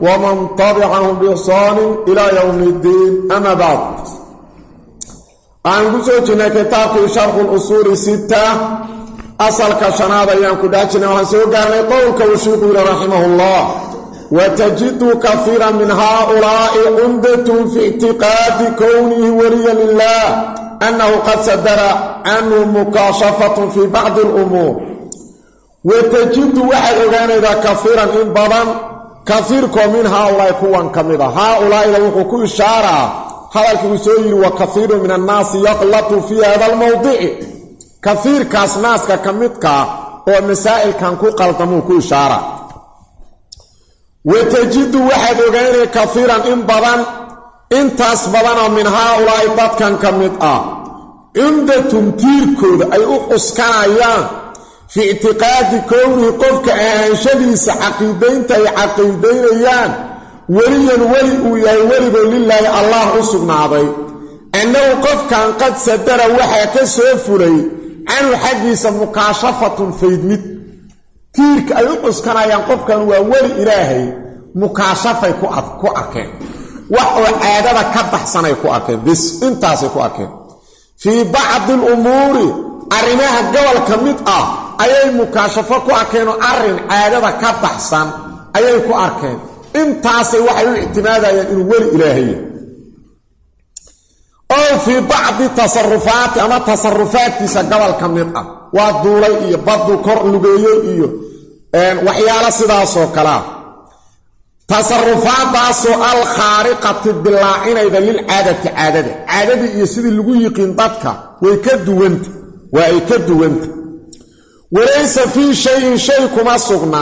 ومن طبعهم بإحسان إلى يوم الدين أما بعد عن قصوتنا كتاب شرح الأصول الستة أصل كشناد أيام كداتنا وحسوق على قولك وشيخ رحمه الله وتجد كثيرا من هؤلاء عمدة في اعتقاد كونه وليا لله أنه قد صدر عنه مكاشفة في بعض الأمور وتجد واحد أغانيذا كثيرا إن بضان كثيركم من هؤلاء كوان كمدا هؤلاء إذا وحكو إشارة هذا الكوسير وكثير من الناس يغلط في هذا الموضع كثير كاس ناس كمدك ومسائل كان كو قلطمو كو إشارة وتجد واحد أغاني كثيرا إن بضان intaas badanoo min haa-ulaa'i dadkan ka mid ah cumdatun tiirkooda ay u cuskanayaan fii ictiqaadi kownihi qofka ahaanshadiisa caqiidaynta ay caqiidaynayaan weliyan weli uu yahay weligoo lilaahi allah u sugnaaday. Annahu qofkan qad sadara waxaa ka soo fulay canhu xaggiisa mukaashafatun faydmid. Tiirka ay u cuskanayaan qofkan waa weli ilaahay mukaashafay ku arkeen. Wax oo caadada ka baxsanay ku arkeen bis intaasay ku arkeen. Fii bacdi alumuuri arrimaha gobol mid ah ayay mukaashafo ku arkeenoo arrin caadada ka baxsan ayay ku arkeen. Intaasay waxay u ictimaadayaan inuu weli ilaahaya oo fii bacdi tasarufaati ama tasarufaadkiisa gobol ka mid ah waa duulay iyo baddu kor lugeeyey iyo waxyaalo sidaasoo kalea tasarufaadaasoo alkhaariqati dilaacinayda lilcaadati caadada. Caadadii iyo sidii lagu yiqiin dadka way ka duwanta waa ay ka duwanta walaysa fii shayin shay kuma sugna.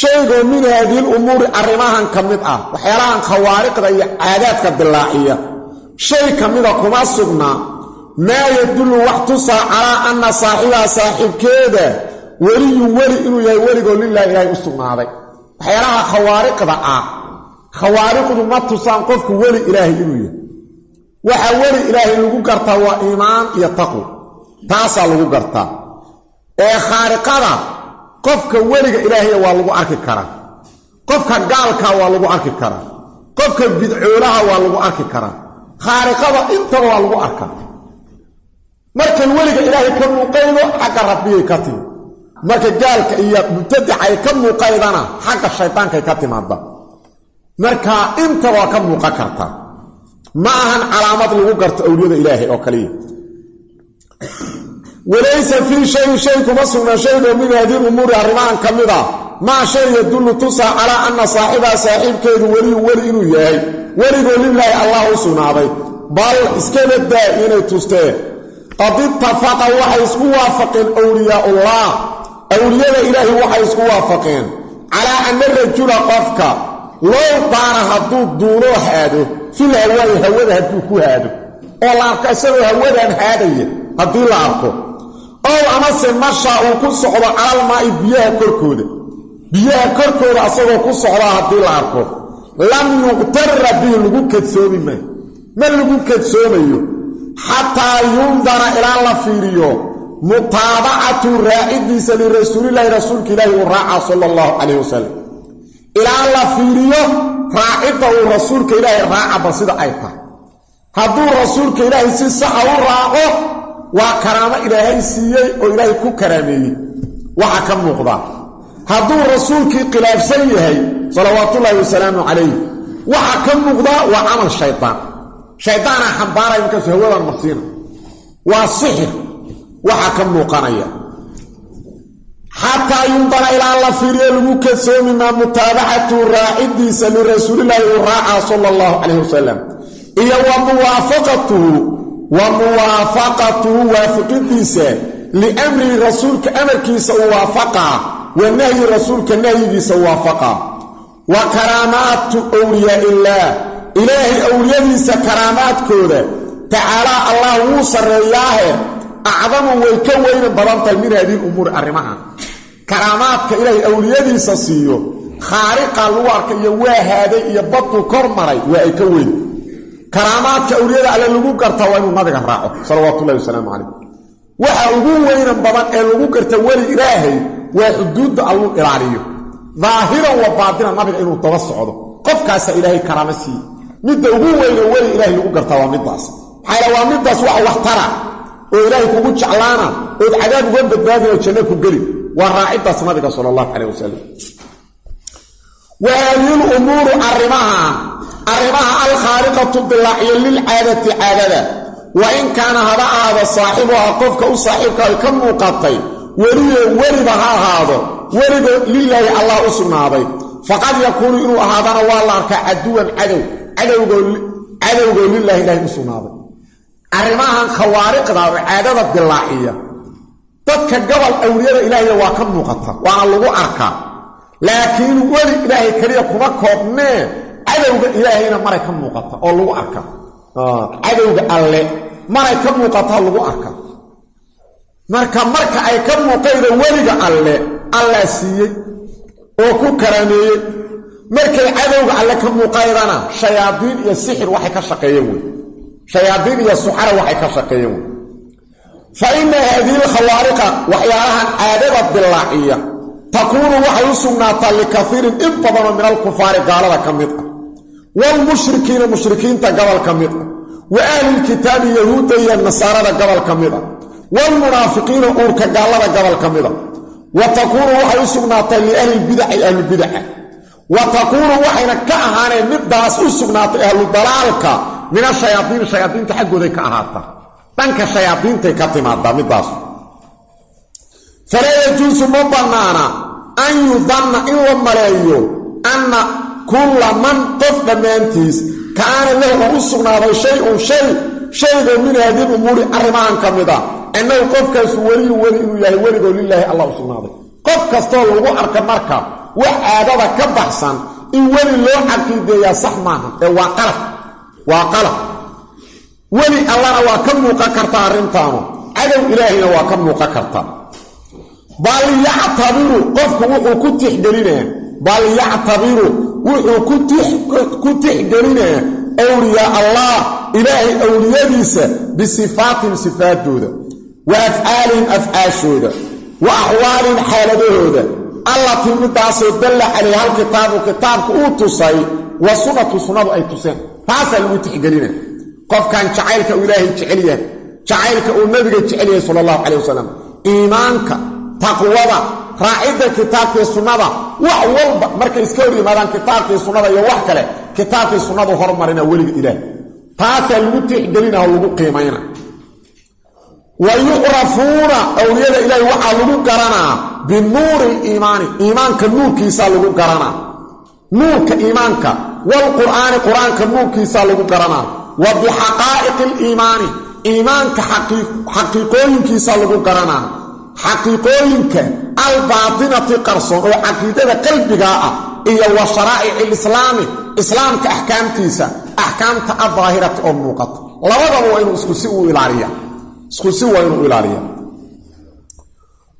Shaygoo min haadihi lumuuri arrimahan ka mid ah waxyaalahan khawaariqda iyo caadaadka dilaaciya shay ka mida kuma sugna. Maa yadullu wax tusaa calaa anna saaxibaha saaxiibkeeda weliyun weli inuu yahay weligoo lilahi ilaahay u sugnaaday. Waxyaalaha khawaariqda ah khawaariqdu ma tusaan qofku weli ilaahay inuu yahay. Waxaa weli ilaahay lagu gartaa waa iimaan iyo taqwa. Taasaa lagu gartaa ee khaariqada qofka weliga ilaahaya waa lagu arki karaa. Qofka gaalkaa waa lagu arki karaa. Qofka bidcoolaha waa lagu arki karaa. Khaariqada intaba waa lagu arkaa. Markan weliga ilaahay ka muuqaydo xagga rabbigay ka timi marka gaalka iyo mubtadicay ka muuqaydana xagga shaytaankay ka timaada marka inta waa ka muuqan kartaa ma ahan calaamad lagu garto awliyada ilaahay oo kaliya walaysa fii shayin shay kuma sugna shaygoo min haadihi umuuri arrimahan ka mid ah maa shay yadullu tusaa calaa anna saaxibaha saaxiibkeedu weliyu weli inuu yahay. Weligoo lilaahi allah u sugnaaday. Bal iskaba daa inay tusteen. Qad ittafaqa waxay isku waafaqeen awliyaa'ullah. Awliyada ilaahi waxay isku waafaqeen. Calaa anna rajula qofka low daara hadduu duuloo haado fil hawaayi hawada hadduu ku haado. Oo la arko isagoo hawadan haadaya haddii la arko ow amase mashaa uu ku socdo calalmaa'i biyaha korkooda. Biyaha korkooda asagoo ku socdaa haddii la arko. Lam yuqtara bihi lagu kadsoomi maayo ma lagu kadsoomayo. Xataa yundara ilaa la fiiriyo. Mutaabacatu raacidiisa lirasuulilaahi rasuulka ilaahi uu raacaa sala allahu calayh wasalam ilaa la fiiriyo raacidda uu rasuulka ilaahay raacaba sida ay tahay. Hadduu rasuulka ilaahay si saxa u raaco waa karaamo ilaahay siiyey oo ilaahay ku karaameeyey. Waxa ka muuqda hadduu rasuulkii khilaafsan yahay salawaatullaahi wasalaamu calayh waxa ka muuqda waa camal shaydaan shaydaana xambaaraya markaasu hawadan marsiina waa sixir waxaa ka muuqanaya. Xataa yundana ilaa la fiiriyo lagu kadsoomi maa mutaabacatu raacidiisa lirasuulilaahi uu raacaa sala allahu calayh wasalam iyo wa muwaafaqatuhu wa muwaafaqatuhu waafiqidiisa liamrihi rasuulka amarkiisa uu waafaqaa wa nahyi rasuulka nahyigiisa u waafaqaa wa karaamaatu wliyaa illaah ilaahay awliyadiisa karaamaadkooda tacaalaa allah wuu sarreeyaahe acdamu way ka weynan badan tahay min haadihi umuuri arrimahan karaamaadka ilaahay awliyadiisa siiyo khaariqa lagu arka iyo waa haaday iyo baduu kor maray waa ay ka weyn karaamaadka awliyada alle lagu gartaa waa inuu nabiga raaco salawaatullahi wasalaamu calayh. Waxa ugu weynan badan ee lagu garta weli ilaahay waa xuduudda alluu ilaaliyo. Daahiran wa baatinan nabiga inuu daba socdo. Qofkaasaa ilaahay karaamo siiye midda ugu weyne weli ilaahay lagu gartaa waa middaas. Maxaa waa middaas wax tara oo ilaahay kugu jeclaana ood cadaab uga badbaadinoo janno ku geli. Waa raaciddaas nabiga sala allahu caleyh wasalam wa lumuuru arrimaha arrimaha alkhaaliqatu dilaaciyo lilcaadati caadada. Wa in kaana haba ahaado saaxibuha qofka u saaxiibka ay ka muuqatay weliyo weliba ha ahaado weligo lilaahi allah u sugnaaday. Faqad yakuunu inuu ahaadana waa la arkaa caduwan cadow cadowgoo lilaahi ilahi u sugnaaday. Arrimahan khawaariqda oo caadada dilaaciya dadka gobol awliyada ilaahayna waa ka muuqata waana lagu arkaa. Laakiin weli ilaahay keliya kuma koobnee cadowga ilaahayna maray ka muuqata oo lagu arka. Cadowga alle maray ka muuqataa lagu arka. Marka marka ay ka muuqayda weliga alle allaa siiyey oo ku karaameeyey. Markay cadowga alle ka muuqaydana shayaadiin iyo sixir waxay ka shaqeeyeen wey. Shayaadiin iyo suxara waxay ka shaqeeyeen wey. Fa inna haadihi alkhawaariqa waxyaalahan caadada dilaaciya takuunu waxay u sugnaataa likaiirin in badanoo min alkufaari gaalada ka mid ah waalmushrikiina mushrikiinta gobol ka mid ah wa ahlilkitaabi yahuudda iyo nasaarada gobol ka mid ah waalmunaafiqiina uurka gaallada gobol ka mid a wa takuunu waxay u sugnaatay liahlilbidaci ahlubidaca wa takuunu waxayna ka ahaaneen middaas u sugnaatay ahlu dalaalka min ashayaadiini shayaadiinta xaggooday ka ahaataa dhanka shayaadiintay ka timaadaa middaas falaa yajuusu ma bannaana an yudanna in la maleeyo kulla man qof dhammaantiis kaana lahu u sugnaaday shay-un shay shaygoo min haadihi umuuri arrimahan ka mid a. Annahu qofkaasu weliyu weli inuu yahay weligoo lilaahi allah u sugnaaday. Qof kastoo lagu arka marka wax caadada ka baxsan in weli loo caqiideeyaa sax maaha. Ee waa qalab waa qalab weli allana waa ka muuqan kartaa arrintaanu. Cadow ilaahayna waa ka muuqan kartaa bal yactabiru qofku wuxuu ku tixgelinaa bal yactabiru wuxuu ku tixgelinaa awliyaa allah ilaahay awliyadiisa bisifaatin sifaadooda wa afcaalihim afcaashooda wa axwaalihim xaaladahooda. Allatii midaasoo dalla calayha hal kitaabu kitaabku uu tusay wa sunnatu sunnadu ay tuseen. Taasaa lagu tixgelina. Qofkan jacaylka uu ilaahay jecel yahay jacaylka uu nabiga jecel yahay sala allahu calay wasalam iimaanka taqwada raacidda kitaabkii sunnada wax walba markay iska hor yimaadaan kitaabkii sunnada iyo wax kale kitaabkii sunnadu hormarina weliga ilaah. Taasaa lagu tixgelina oo lagu qiimayna. Wa yucrafuuna awliyada ilaahi waxaa lagu garanaa binuuri liimaani iimaanka nuurkiisaa lagu garanaa. Nuurka iimaanka waalqur'aani qur'aanka nuurkiisaa lagu garanaa. Wa bixaqaa'iqi aliimaani iimaanka xaqiiqooyinkiisaa lagu garanaa xaqiiqooyinka albaatinati qarsoon oo caqiidada qalbigaa ah iyo wa sharaa'ici lislaami islaamka axkaamtiisa axkaamta addaahirati oo muuqata. Labadaba waa inuu isku si u ilaaliya. Isku si waa inuu ilaaliya.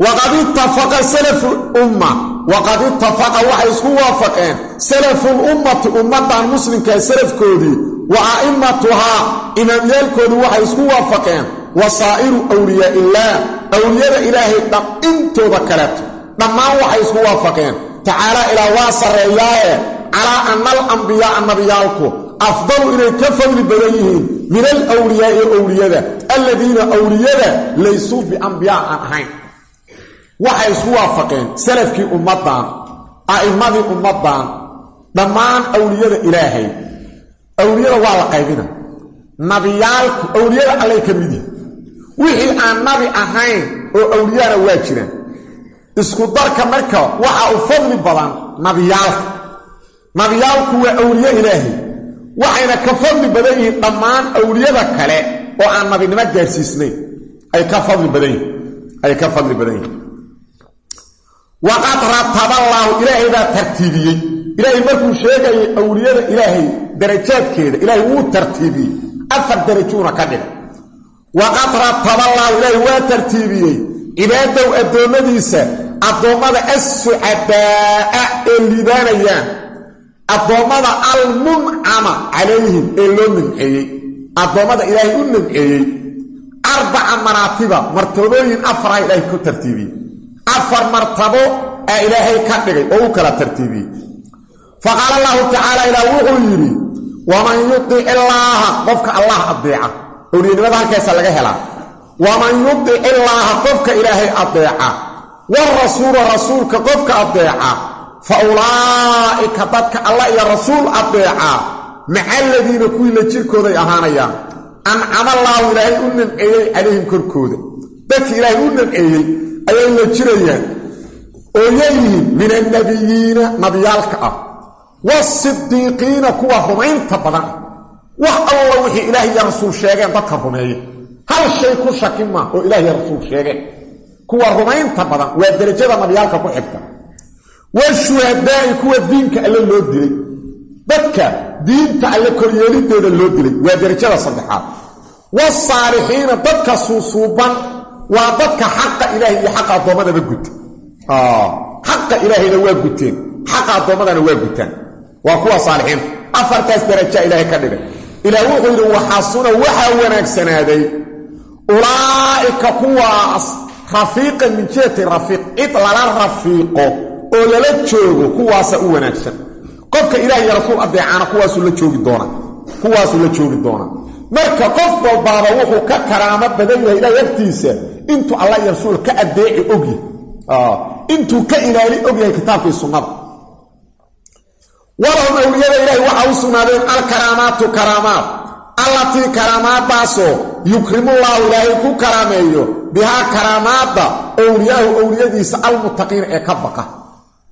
Waqad ittafaqa salafu lumma waqad ittafaqa waxay isku waafaqeen salafulummati ummaddan muslimkaa salafkoodii wa a'immatuhaa imaamyaalkoodu waxay isku waafaqeen wasaa'iru wliyaa illaah awliyada ilaahay intooda kaleeto dhammaan waxay isku waafaqeen. Tacaalaa ilaa waa sarreeyaaye calaa anna alambiyaaa nabiyaalku afdalu inay ka fadli badan yihiin min alwliyaai owliyada alladiina awliyada laysuu biambiyaa aan ahayn. Waxay isku waafaqeen salafkii ummaddan a'immadii ummaddan dhammaan awliyada ilaahay. Awliyada waa la qaybina. Nabiyaalku allay ka mid wixii aan nabi ahayn oo awliyana waa jiraan. Isku darka marka waxa u fadli badan nabiyaalka nabiyaalku waa awliye ilaahay waxayna ka fadli badan yihiin dhammaan awliyada kale oo aan nabinimo gaarsiisnayn. Ay ka fadli badan yihiin ay ka fadli badan yihiin. Waqad rataballaahu ilaahay baa tartiibiyey. Ilaahay markuu sheegayay awliyada ilaahay darajaadkeeda ilaahay wuu tartiibiyey. Afar darajuuna ka dhigay waqad rataballaahu ilaahay waa tartiibiyey cibaadow addoommadiisa addoommada assucadaa'a ee liibaanayaan addoommada almuncama calayhim ee loo nimceeyey addoommada ilaahay u nimceeyey arbaca maraatiba martabooyin afara ilaahay ku tartiibiyey afar martabo aa ilaahay ka dhigay oo u kala tartiibiyey faqaala allahu tacaala ilaah wuxuu yidhi waman yudic illaaha qofka allah adeeca owliyanimada halkaasa laga helaa. Waman yudic illaaha qofka ilaahay adeeca warasuula rasuulka qofka adeeca fa ulaa'ika dadka allah iyo rasuul adeeca maca aladiina kuwii la jirkooday ahaanayaan. Ancamallaahu ilaahay u nimceeyey calayhim korkooda. Dadkii ilaahay u nimceeyey ayay la jirayaan. Oo yayihiin min annabiyiina nabiyaalka ah. Waasidiiqiina kuwa rumaynta badan wax alla wixii ilaah iyo rasuul sheegeen dadka rumeeya hal shay ku shaki maa oo iyo rasuul sheegeen kuwa rumaynta badan waa derajada nabiyaalka ku xigta. Washuhadaa'i kuwa diinka alle loo dilay. Dadka diinta alle koryeelideeda loo dilay waa derajada saddexaad. Waasaalixiina dadka suusuuban waa dadka xaqa ilaahay iyo xaqa addoommadaba guta. Xaqa ilaahayna waa guteen xaqa addoommadana waa gutaan. Waa kuwa saalixiinta afartaas darajaa ilaahay ka dhigay ilaah wuxuu yidhi waxasuna waxaa wanaagsanaaday ulaa'ika kuwaas rafiiqan min jihati rafiiq. Cid lala rafiiqo oo lala joogo kuwaasa u wanaagsan. Qofka ilaah iyo rasuul adeecaana kuwaasuu la joogi doona. Kuwaasuu la joogi doonaa marka qof walbaaba wuxuu ka karaamo badan yahay ilaah agtiisa intuu allah iyo rasuul ka adeeci ogyahay intuu ka ilaali ogyahay kitaabkii sunnada walahum awliyada ilaahi waxaa u sugnaadeen alkaraamaatu karaamaat. Allatii karaamaadaasoo yukrimullaahu ilaahay ku karaameeyo bihaa karaamaadda owliyaahu owliyadiisa almuttaqiina ee ka baqa.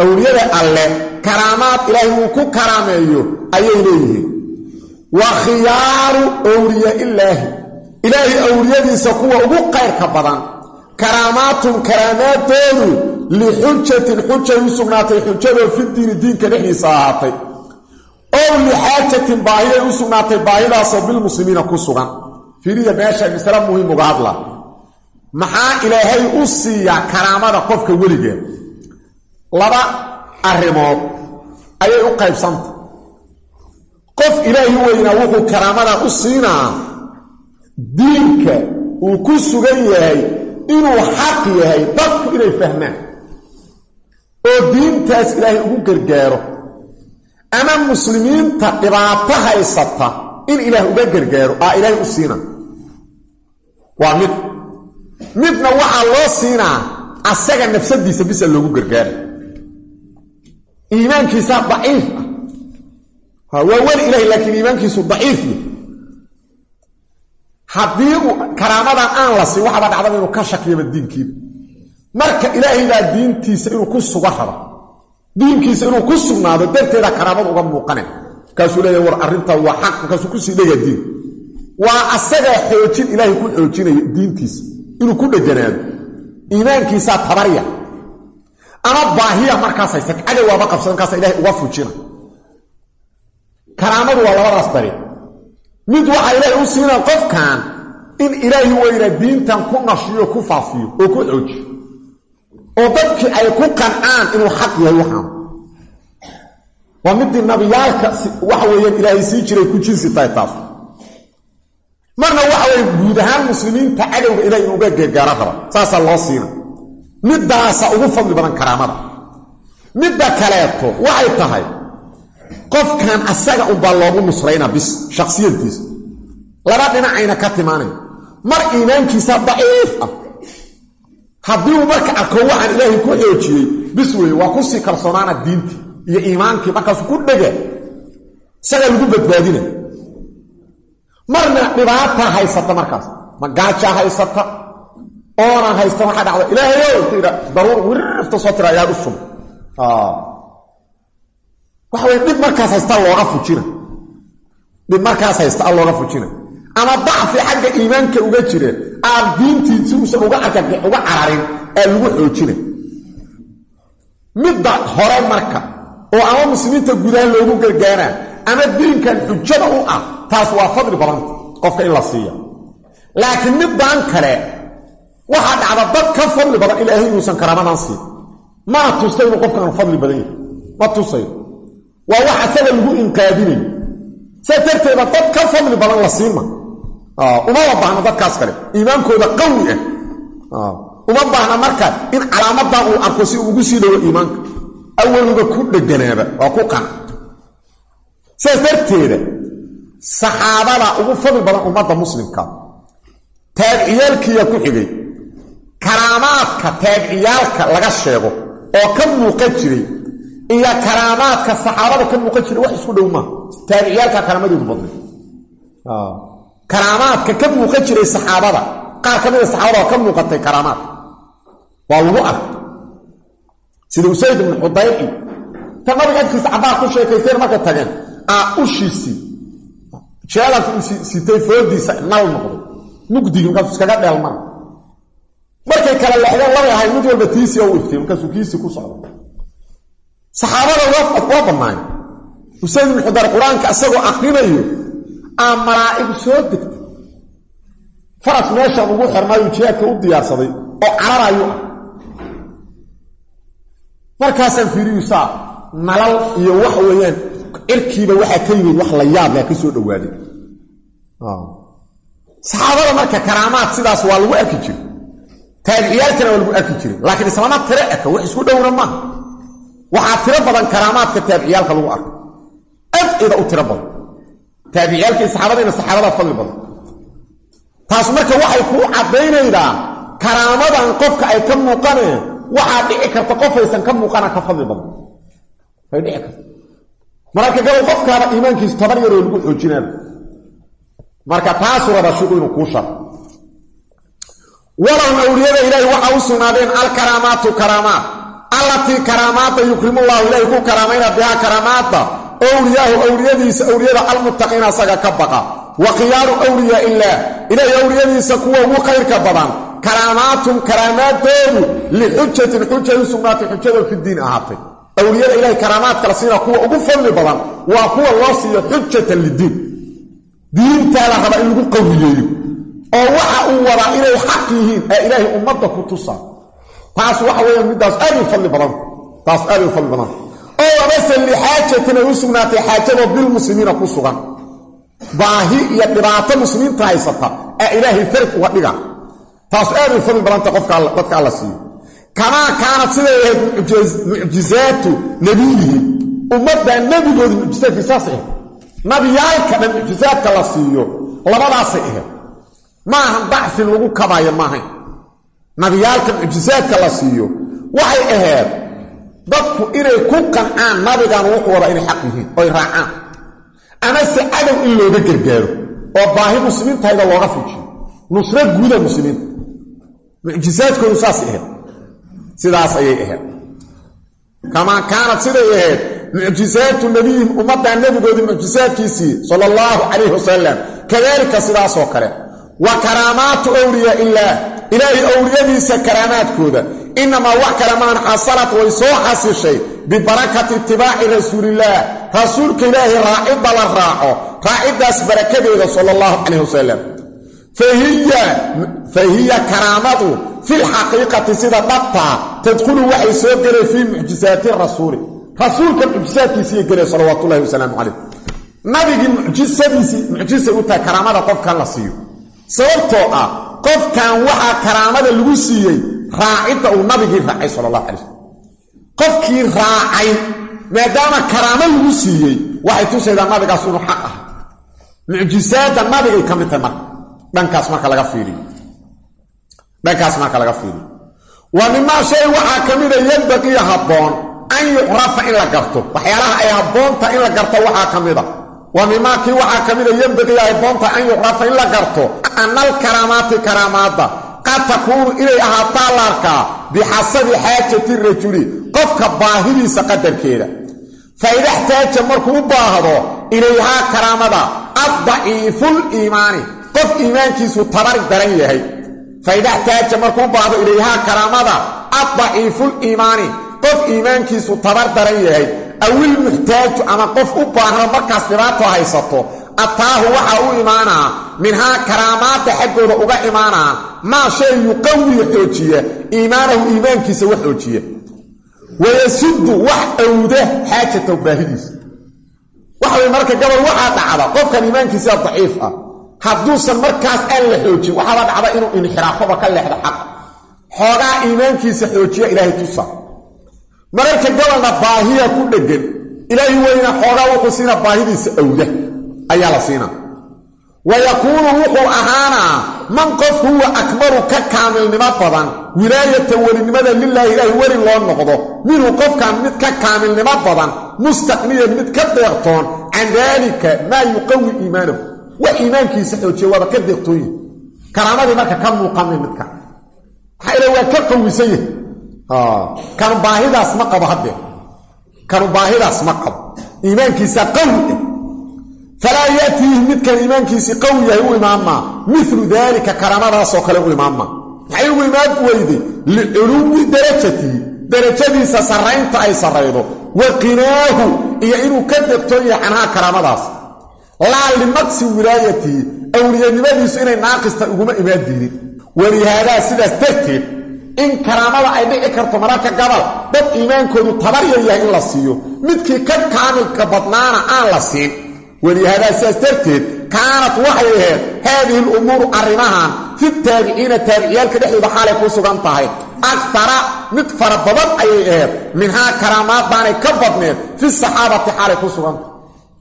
Owliyada alle karaamaad ilaahay uu ku karaameeyo ayay leeyihiin. Wa khiyaaru owliya ilaahi ilaahay owliyadiisa kuwa ugu qayrka badan. Karaamaatun karaamaadoodu lixujatin xujay u sugnaatay xujadoo fidiini diinka dhexdiisa ahaatay ow lixaajatin baahiyay u sugnaatay baahidaasoo bilmuslimiina ku sugan fiiriya meesha masale muhiim uga hadla maxaa ilaahay u siiyaa karaamada qofka weligeed laba arrimood ayay u qaybsanta qof ilaahi weynaa wuxuu karaamadan u siinaa diinka uu ku sugan yahay inuu xaq yahay dadku inay fahmaan oo diintaas ilaahay ugu gargaaro. Ama muslimiinta dhibaato haysata in ilaah uga gargaaro aa ilaahay u siina. Waa mid. Midna waxaa loo siinaa asaga nafsadiisa bisa loogu gargaaray iimaankiisaa daciif ah. Waa weli ilahay laakiin iimaankiisu daciif ya haddii karaamadan aan la siin waxaba dhacdaba inuu ka shakiyaba diinkiiba marka ilaahay baa diintiisa inuu ku suga raba diinkiisa inuu ku sugnaado darteeda karaamada uga muuqane. Markaasuu leeyahy war arrintaa waa xaq. Markaasuu ku sii dhega diin. Waa asagaa xoojin ilaahay ku xoojinayo diintiisa inuu ku dheganaado. Iimaankiisaa tabarya ama baahiya markaas haysa cadow waaba qabsada markaasa ilahay uga fujina karaamadu waa labadaas dariiq mid waxaa ilaahay u siinaa qofkan in ilaahi weyna diintan ku nashiyo ku faafiyo oo ku xoojiyo oo dadkii ay ku qancaan inuu xaq yahay waxaan. Waa midii nabiyaalka waxa weeyaan ilaahay sii jiray ku jinsi tahay taas. Marna waxa weeye guud ahaan muslimiinta cadowga ilahay inuuga gargaaro raba saasaa loo siina. Middaasa ugu fadli badan karaamada. Midda kaleeto waxay tahay qofkan asaga unbaa loogu nusrayna bis shaksiyadkiisa laba dhinacayna ka timaanayn. Mar iimaankiisa daciif ah haddii uu marka arko waxaan ilaahay ku xoojiyey bis weeye waa ku sii kalsoonaana diintii iyo iimaankii markaasu ku dhega isagaa lagu badbaadina. Marna dhibaata haysata markaas. Ma gaajaa haysata? Oona haysta waxaa dhacda ilaahayow daruur wiririfta soo tira ayaa u shub waxa weye dhib markaas haysta looga fujina. Dhib markaas haysta a looga fujina ama dacfi xagga iimaanka uga jira aan diintii si uga arka uga cararin aa lagu xoojina midda hore marka oo ama muslimiinta gudaha loogu gargaaraa ama diinkan xujada u ah taas waa fadli badanta qofka in la siiya. Laakiin middaan kale waxaa dhacda dad ka fadli badan ilaahay inuusan karaamadan siin. Mana tusta inuu qofkaanu fadli badan yahay. Ma tusayo waa wax asaga lagu inqaadinayo saas darteeda dad ka fadli badan la siima umama baahno dadkaas kale. Iimaankooda qawi ah. Uma baahna marka in calaamadan uu arko si ugu sii dhawo iimaanka. Awaluba ku dheganaaba waa ku qana sidaas darteeda saxaabada ugu fadli badan ummadda muslimka taabiciyaalkiiya ku xigay. Karaamaadka taabiciyaalka laga sheego oo ka muuqan jiray iyo karaamaadka saxaabada ka muuqan jiray wax isku dhow maaha taabiciyaalka karaamadoodu badnay karaamaadka ka muuqan jiray saxaabada. Qaar ka mida saxaabada waa ka muuqatay karaamaadka waa lagu arkay sida usayd ibnu xudayr iyo ta nabiga agtiisa cabbaar ku sheekaysteen markay tageen. Aa ushiisii jeelanka u sitay foodiisa nal noqday. Mugdigi markaasuu iskaga dheelmana markay kala lexdeen labay ahay mid walba tiisii oo u iftay markaasuu kiisii ku socda saxaabada waa bannaayo. Usayd ibnu xudayr qur'aanka isagoo akrinayo aa malaa'ig soo degtay. Faras meeshan ugu xirnaayuu jihaadka u diyaarsaday oo cararayu ah. Markaasaan fiiriyusaa nalal iyo wax weeyaan cirkiiba waxaa ka yimid wax la yaab laa ka soo saxaabada marka karaamaad sidaas waa lagu arki jiray. Taabiciyaalkana waa lagu arki jiray. Laakiin islama tiro eka wax isku dhowna maaha waxaa tiro badan karaamaadka taabiciyaalka lagu arko. Afcida u tiro badan taabiciyaalka iyo saxaabadayna saxaabada fadli badan. Taas marka waxay kuu caddaynaydaa karaamadan qofka ay ka muuqaneen waxaa dhici karta qofaysan ka muuqana ka fadli badan. Way dhici karta. Mararka gabal qofkaaba iimaankiisu tabar yaroo lagu xoojinaaba. Marka taasuu raba shiku inuu kuu sharo. Walahum awliyada ilaahi waxaa u sugnaadeen alkaraamaatu karaamaat. Allatii karaamaadda yukrimullahu ilaahi ku karaamayna bihaa karaamaadda owliyaahu awliyadiisa awliyada almuttaqiina asaga ka baqa. Wa khiyaaru awliyaa illaah. Ilaahi awliyadiisa kuwa ugu khayrka badan karaamaatum karaamaadoodu lixujatin xujay u sugnaatay xujado fidiin ahaatay. Awliyada ilahay karaamaadka la siina kuwa ugu fadli badan waa kuwa loo siiyo xujatan lidiin. Diintaada raba in lagu qawiyeeyo oo waxa uu wadaa inay xaq yihiin ee ilaahay ummadda ku tusa taas waxa weeyaan middaas aad fadli badan. Taas aad fadli badan oo amase lixaajatin ay u sugnaatay xaajadoo bilmuslimiina ku sugan. Baahi iyo dhibaato muslimiinta haysata ee ilaahay farg uga dhiga. Taas aad u fadli badanta qofka dadka alla siiyo kamaa kaanad siday ahayd mucjizaatu nebiyihi ummadda nebigooda mucjizaadkii saasay ahayd. Nabiyaalka dhan mucjizaadka la siiyo labadaasay ahayd. Maahan dacfi lagu kabaayo maahayn nabiyaalka mucjizaadka la siiyo waxay ahayd dadku inay ku qancaan nabigan wuxuu wadaa inay xaq yihiin oy raacaan. Amase cadow in looga gargaaro oo baahi muslimiintayda looga fujiyo nusro guuda muslimiinta mucjizaadkoodu saasay ahayd. Sidaas ayay ahayd. Kamaa kaanad siday ahayd mucjizaatu nebiyihim ummaddaa nebigoodii mucjizaadkiisii sala allahu calayhi wasalam kadaalika sidaasoo kale. Wa karaamaatu awliyaa illaah. Ilaahay awliyadiisa karaamaadkooda inamaa wax kale maan xasalad way soo xasishay bibarakati itibaaci rasuulillaah rasuulka ilaahay raacidda la raaco raaciddaas barakadeeda sala allahu calayh wasalam fa hiya karaamadu filxaqiiqati sida dhabtaa tadkhulu waxay soo gelay fii mucjisaati rasuuli rasuulka mucjisaadkiisiiy gelay salawaatullahi wasalaamu calayh nabigii mucjisadiisii mucjisay u tahay karaamada qofkan la siiyo sababtoo ah qofkan waxaa karaamada lagu siiyey raacidda uu nabigii raacay sala allahu calay slm qofkii raacay maadaama karaamo lagu siiyey waxay tusaydaa nabigaas inuu xaq ah mucjisaadda nabigay ka mid tahay marka dhankaas marka laga fiiriyo. Dhankaas marka laga fiiriyo. Wa mimaa shay waxaa ka mida yembaqii habboon an yucrafa in la garto. Waxyaalaha ay habboonta in la garto waxaa ka mida wa mimaa kii waxaa ka mida yembaqii ay habboonta an yucrafa in la garto. Ana alkaraamaati karaamaadda qad takuunu inay ahaataa la arkaa bixasabi xaajati rajuli qofka baahidiisa qadarkeeda. Fa ida xtaaja markuu u baahdo ilayhaa karaamada addaciiful iimaani qof iimaankiisu tabar daran yahay. Fa ida xtaaja markuu u baahdo ilayhaa karaamada addaciiful iimaani qof iimaankiisu tabar daran yahay. Awil muxtaaju ama qof u baahno markaas dhibaato haysato ataahu waxaa u imaanaa minhaa karaamaadda xaggooda uga imaanaa maa shay yuqawiya xoojiya iimaanahu iimaankiisa wax xoojiya. Wayasuddu wax awda xaajatahu baahidiisa. Waxaway marka gabal waxaa dhacda qofkan iimaankiisa daciif ah hadduusan markaas aan la xoojin waxaaba dhacda inuu inxiraafoba ka leexdo xaq. Xoogaa iimaankiisa xoojiya ilaahay tusa mararka gabalna baahiya ku dheggan ilaahi weyna xoogaa wuxuu siina baahidiisa awda. Ayaa la siinaa wa yakuunu wuxuu ahaanaa man qof huwa akbaru ka kaamilnimo badan wilaayatan welinimada lilaahi ilaahi weli loo noqdo minhu qofkan mid ka kaamilnimo badan mustaqniyan mid ka deeqtoon can daalika maa yuqawi iimaanahu wax iimaankiisa xoojiya waaba ka deeqtooyin karaamadii marka ka muuqamay midka maxaa ila waa ka qawisan yahay kanu baahidaas ma qabo haddee kanu baahidaas ma qabo iimaankiisa falaa yaatiihi midkan iimaankiisii qawi yahay u imaamaa milu daalika karaamadaasoo kale u imaamaa maxay ugu imaan weyday liculuwi darajatihi darajadiisa sarraynta ay sarraydo wa qinaahu iyo inuu ka degtoon yahay canhaa karaamadaas laa limaqsi wilaayatihi awliyanimadiisu inay naaqista uguma imaan diinin walihaadaa sidaas darteed in karaamada ay dhici karto mararka gabal dad iimaankoodu tabaryar yahay in la siiyo. Midkii ka kaamilka badnaana aan la siin walihaadaa sidaas darteed kaanat waxay ahayd haadihi lumuuru arrimahan fi taabiciina taabiciyaalka dhexdooda xaalay ku sugan tahay. Aktara mid fara badan ayay ahayd. Minhaa karaamaaddaanay ka badneed fi saxaabati xaalay ku suganta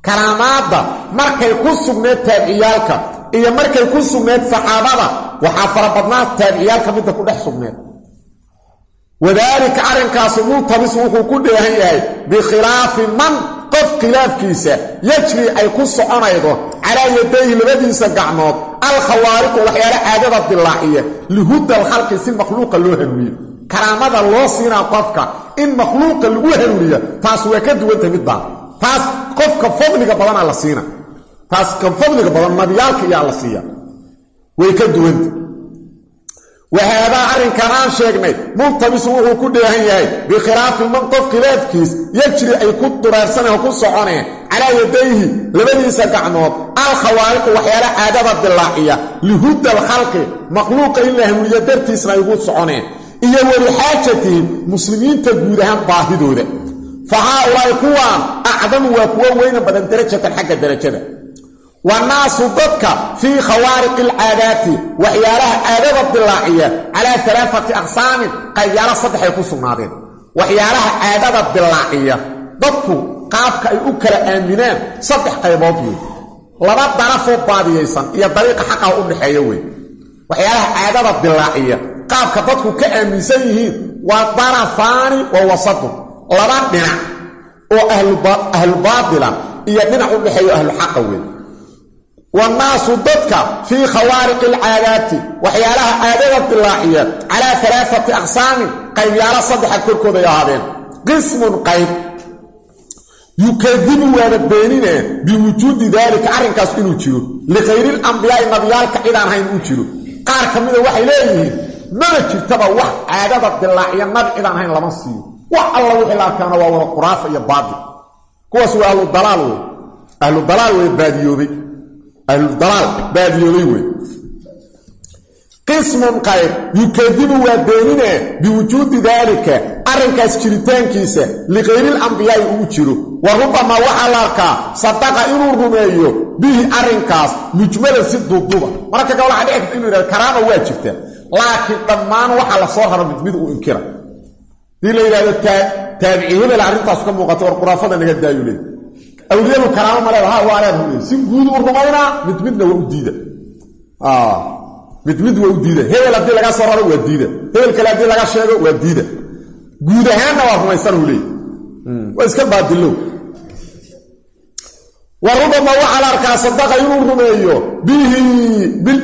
karaamaadda markay ku sugneed taabiciyaalka iyo markay ku sugneed saxaabada waxaa fara badnaa taabiciyaalka midda ku dhex sugneed. Wadaalika arrinkaasu multabis wuxuu ku dheehan yahay bikhilaafi man qof khilaafkiisa yajri ay ku soconaydo calaa yadayhi labadiisa gacmood alkhawaariqu waxyaale caadada dilaaciya lihuda alkhalqi si makhluuqa loo hanuuniyo. Karaamada loo siinaa qofka in makhluuqa lagu hanuuniya taas waa ka duwanta middaan taas qofka fadliga badana la siina. Taas ka fadliga badan nabiyaalka iyaa la siiya. Way ka duwanta wahaadaa arrinkan aan sheegnay. Multabisu wuxuu ku dheehan yahay bikhilaafi man qof khilaafkiis yajri ay ku duraarsaneen oo ku soconeen calaa yadayhi labadiisa gacmood alkhawaariqu waxyaala caadada dilaaciya. Lihuda alkhalqi makhluuqa in la hanuuniyo dartiisna ay ugu soconeen iyo walixaajatihim muslimiinta guud ahaan baahidooda. Fa haaulaa'i kuwaan acdamu waa kuwo weyna badan darajatan xagga darajada wanaasu dadka fii khawaariqi alcaadaati waxyaalaha caadada dilaaciya calaa alaaati aqsaamin qayyaalo saddexay ku sugnaadeen. Waxyaalaha caadada dilaaciya dadku qaabka ay u kala aaminaan saddex qaybood wey laba darafoo baadiyaysan iyo dariiqa xaqaa u dhaxeeya wey waxyaalaha caadada dilaaciya qaabka dadku ka aaminsan yihiin waa darafaani wa wasadun laba dhinac oo ahlubaatila iyo dhinac u dhexeeyo ahluxaqa wey wanaasu dadka fii khawaariqi alcaadaati waxyaalaha caadada dilaaciya calaa alaaati aqsaamin qaybyaalo saddexa korkooday ahaadeen. Qismun qayb. Yukadibu waaba beenine biwujuudi daalika arrinkaas inuu jiro. Likhayri lambiyaai nabiyaalka cidaan hayn uu jiro. Qaar ka mida waxay leeyihiin maba jirtaba wax caadada dilaaciya nabi cidaan hayn lama siiyo. Wax alla wixii la arkaana waa wada quraafa iyo baadil kuwaas waa ahludalaal wey ahludalaal baadiyoobay ahludalaal baadiyoobay wey qismun qayb yukadibu waa beenine biwujuudi daalika arrinkaas jiritaankiisa likhayri lambiyaai uu jiro. Wa rubamaa waxaa la arkaa sadaqa inuu rumeeyo bihi arrinkaas mujmalan si duuduba mararka gabal waxa dhici karta inuu yidhahdo karaama waa jirta laakiin dhammaan waxaa la soo raro mid mid uu inkira. Hadii la yidhahdo taabici hebel arrintaas ka muuqata war quraafada naga daayu leey awliyadu karaamo ma leeda waa leed hu si guud u rumaynaa mid midna waa u diida. Mid mid waa u diida. Hebel haddii laga soo raro waa diida. Hebel kale haddii laga sheego waa diida. Guud ahaanna waa rumaysanuu leey waa iska baadilow wa rubama waxaa la arkaa sadaqa inuu rumeeyo. Bihi ay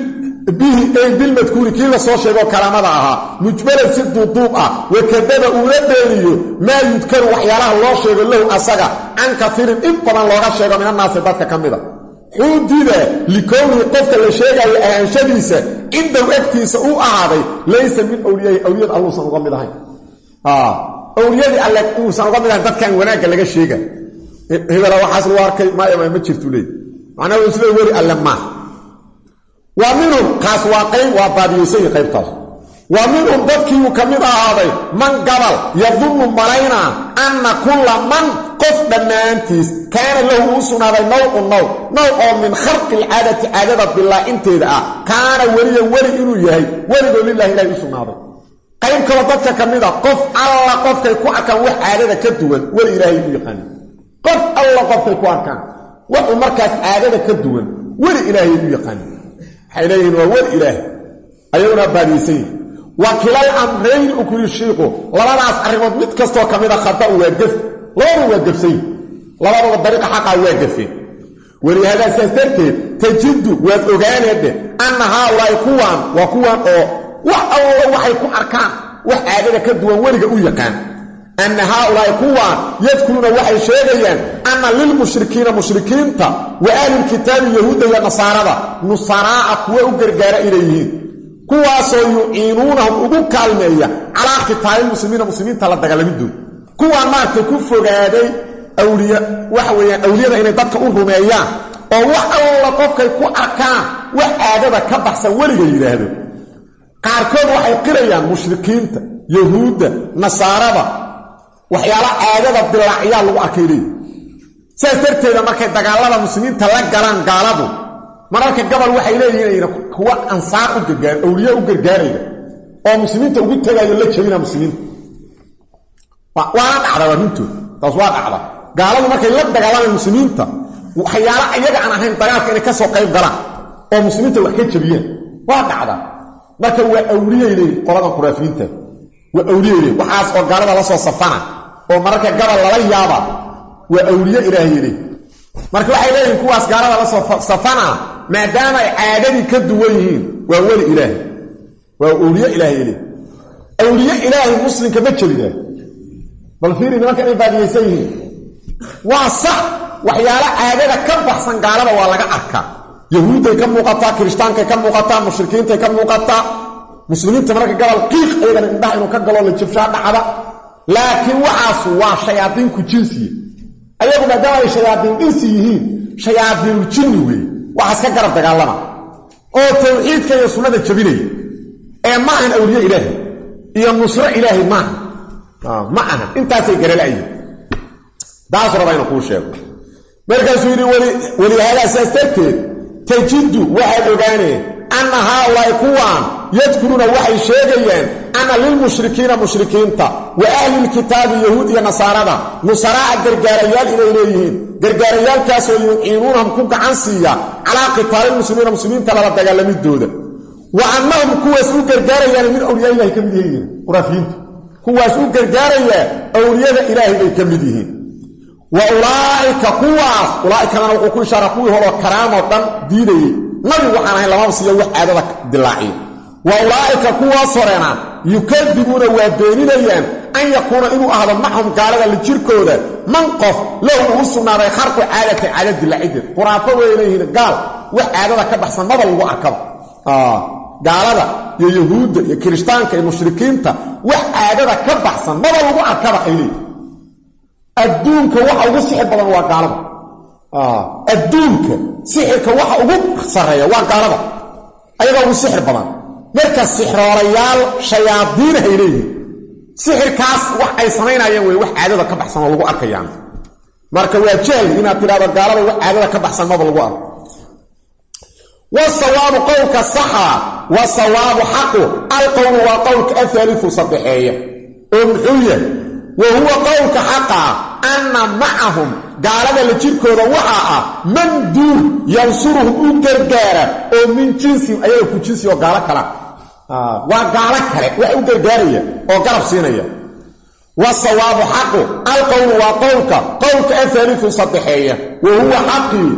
bilmadkuuri kii la soo sheegoo karaamada ahaa. Mujmalan si duuduub ah wakadaba uula beeniyo maa yudkaru waxyaalaha loo sheego lahu asaga can kaiirin in badan looga sheego min annaasi dadka ka mida. Xuudida likownihi qofka la sheegayo ahaanshadiisa cindahu agtiisa u ahaaday laysa min awliyaahi awliyad alluusan uga mid ahayn. Awliyadii alle inuusan uga mid ahayn dadkan wanaagga laga sheega. Hebela waxaas lagu arkay maya ma jirtu leey macnaha sida weli alle maaha wa minhum kaas waa qayb waa baadiyeysayi qaybtaas. Wa minhum dadkiiuu ka mid ahaaday man gabal yadunnu malaynaa anna kulla man qof dhammaantiis kaana lahu uu sugnaaday nawcu nawc nawc oo min kharqi alcaadati caadada bilaa-inteeda ah kaana weliyan weli inuu yahay weligoo lilahi ilahay u sugnaaday. Qayb kaloo dadka ka mid a qof alla qofkay ku arkaan wax caadada ka duwan weli ilaahay u yaqaana qof alla qofkay ka duwan weli ilaahay u yaqaana waxay leeyihiin waa weli ilaahay ayaguna baadiyeysan yihi wa kilal amrayni u kuli shiiqu. Labadaas arrimood mid kastoo ka mida khada'u waa gef labadu waa gefsay labadaba dariiqa xaqaa waa gefeen welihadaa saas darteed tajiddu waad ogaaneedhe anna haaulaa'i kuwaan waa kuwan oo wax allo waxay ku arkaan wax caadada ka duwan weliga u yaqaan anna haaulaa'i kuwaan yadkuluuna waxay sheegayaan anna lilmushrikiina mushrikiinta wa ahlilkitaabi yahuudda iyo nasaarada nusanaa'a kuwa u gargaara inay yihiin kuwaasoo yuciinuunahum ugu kaalmeeya calaa khitaalilmuslimiina muslimiinta la dagaalamidooda kuwaan maaragtay ku fogaaday awliya waxa weeyaan awliyada inay dadka u rumeeyaan oo wax alla qofkay ku arkaan wax caadada ka baxsan weliga yidhaahdo qaarkood waxay qirayaan mushrikiinta yahuudda nasaarada waxyaala caadada dilaacyaa lagu arkay sidaas darteeda markay dagaalada muslimiinta la galaan gaaladu mararka gabal waxay leeyihiin kuwa ansaar u gargaar awliya u gargaaraya oo muslimiinta ugu tegaayo la jebina muslimiinta. Waana dhacda waa runtood taas waa dhacda gaaladu markay la dagaalamaan muslimiinta waxyaala iyaga aan ahayn dagaalka inay ka soo qayb galaan oo muslimiinta wax ka jebiyaan waa dhacda marka waa awliyay leeyihiin qoladan khuraafiyiinta waa awliyay waxaas oo gaalada la soo safana oo mararka gabal lala yaaba waa awliye ilaahay leeyihiin marka waxay leeyihiin kuwaas gaalada la soo safana maadaama ay caadadii ka duwan yihiin waa weli ilaahay. Waa awliye ilaahay leeyihiin awliye ilaahay muslimka ma jebida. Bal fiiri nimanka inay baadiyeysan yihiin. Waa sax waxyaalo caadada ka baxsan gaalada waa laga arkaa yahuudday ka muuqataa kirishhtaankay ka muuqataa mushrikiintay ka muuqataa muslimiinta mararka gabal qiiq ayagana indhaha inuu ka galo la jabshaa dhacda laakiin waxaas waa shayaadiinku jinsiya ayagu maadaama ay shayaadiin insi yihiin? Shayaadiinul jinni weeye waxaas ka garab dagaalama. Oo tawxiidka iyo sunnada jabinaya ee ma ahan awliye ilaahay iyo nusro ilaahay maaha ma aha intaasay garala'yihin taasuu raba inu kuu sheego. Markaasuu yidhi welihaadaa saas darteed tajiddu waxaad ogaaneen anna haaulaa'i kuwaan yadkuruuna waxay sheegayaan anna lilmushrikiina mushrikiinta wa ahlilkitaabi yahuud iyo nasaarada nusaraa'a gargaarayaal inay leeyihiin. Gargaarayaalkaasoo yuciinuunahum ku gacan siiya calaa qitaalilmuslimiina muslimiinta lala dagaalamidooda. Wa annahum kuwaas u gargaarayaan min awliyaa ilahay ka mid yihiin khuraafiyiinta. Kuwaas u gargaarayaa awliyada ilaahay bay ka mid yihiin. Wa ulaa'ika kuwaas ulaa'ikadana wuxuu ku ishaara kuwii horoo karaamoo dhan diidayey. Nabi waxaan ahayn lamaba wax caadada dilaaciyo wa ulaa'ika kuwaas horena yukadibuuna waa beeninayaan an yakuuna inuu ahdo maxhum gaalada la jirkooda man qof lahu uu u sugnaaday kharqu caadati caada dilaacideed khuraafo way leeyihiin gaal wax caadada ka baxsan maba lagu arkaba. Gaalada iyo yahuudda iyo kirishtaanka iyo mushrikiinta wax caadada ka baxsan maba lagu arkaba ay leeyihiin adduunka waxa ugu sixir badan waa gaalada. Adduunka sixirka waxa ugu sarreeya waa gaalada. Ayagaa ugu sixir badan marka sixroorayaal shayaadiinahay leeyihiin sixirkaas wax ay samaynayaan wey wax caadada ka baxsan lagu arkayaan. Marka waa jahli inaad tidhahdo gaalada wax caadada ka baxsan maba lagu arko. Wasawaabu qowlka saxa wa sawaabu xaqu alqowlu waa qowlka ahaalifu saddexeeya oo muxuu yahay wa huwa qowlka xaqaa anna macahum gaalada la jirkooda waxaa ah man duur yansuruhum u gargaara oo min jinsihim ayaga ku jinsi oo gaalo kala waa gaalo kale wax u gargaaraya oo garab siinaya. Wasawaabu xaqu alqowlu waa qowlka qowlka ahaalifu saddexeeya. Wa huwa xaqii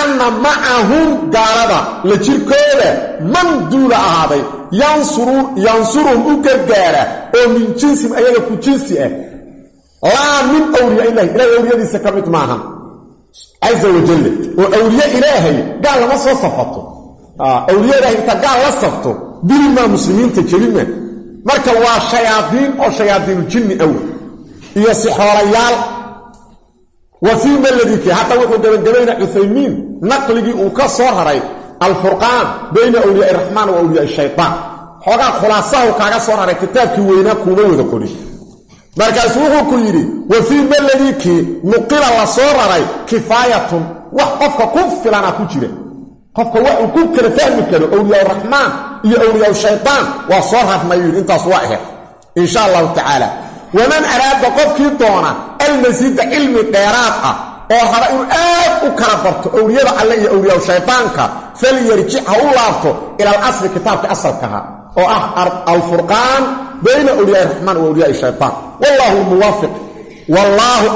anna macahum gaalada la jirkooda man duula ahaaday yansuruhum u gargaara oo min jinsihim ayaga ku jinsi ah. Laa min awliyaa ilahi ilahay awliyadiisa ka mid maahan caza wajalle oo awliye ilaahay gaal lama soo safato. Awliye ilahay inta gaal la safto dilimaa muslimiinta jebima marka waa shayaadiin oo shayaadiinujinni awel iyo sixoolayaal wa fii maladiki hadda wuxuu gabagabayna cuthaymiin naqligii uu ka soo raray alfurqaan bayna awliyaai raxmaan wa awliyaai shaytaan. Xoogaa khulaasahu kaaga soo raray kitaabkii weynaa kuuma wada qorin markaasu wuxuu ku yidhi wa fii maladikii nuqila la soo raray kifaayatun. Wax qofka ku filana ku jira. Qofka wax uu ku kala fahmi karo awliyaa raxmaan iyo awliyaa shaytaan waa soo rarnay yidhi intaas waa aheed insha allahu tacaala waman araada qofkii doona almasiida cilmi dheeraad ah oo haba inuu aad u kala barto awliyada alle iyo awliyaa shaytaanka falyarjic ha u laabto ila alasli kitaabka asalkaha oo ah alfurqaan bayna awliyaai raxmaan wa awliyaai shaytaan. Wallahu lmuwafiq wallaahu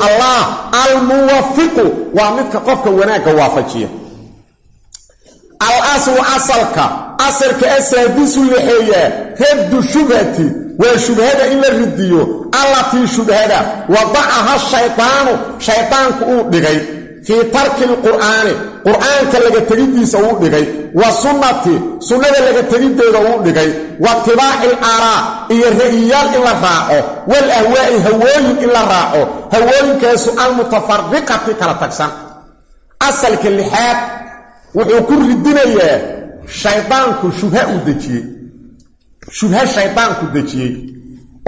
waa midka qofka wanaagga waafajiya asalka asaadisu lexeeyaa raddu shubhati waa shubhada in la ridiyo. Allatii shubhada wadacaha shaydaanu shaydaanku uu dhigay. Fii tarki lqur'aani qur'aanka laga tegiddiisa uu dhigay. Wa sunnati sunnada laga tegiddeeda uu dhigay. Wa itibaaci alaaraa iyo ra'yiyaal in la raaco. Wal ahwaa'i hawooyin in la raaco. Hawooyinkaasu almutafariqati kala tagsan. Asalka lixaad wuxuu ku ridinayaa shaydaanku shubha uu dejiyey. Shubha shaydaanku dejiyey.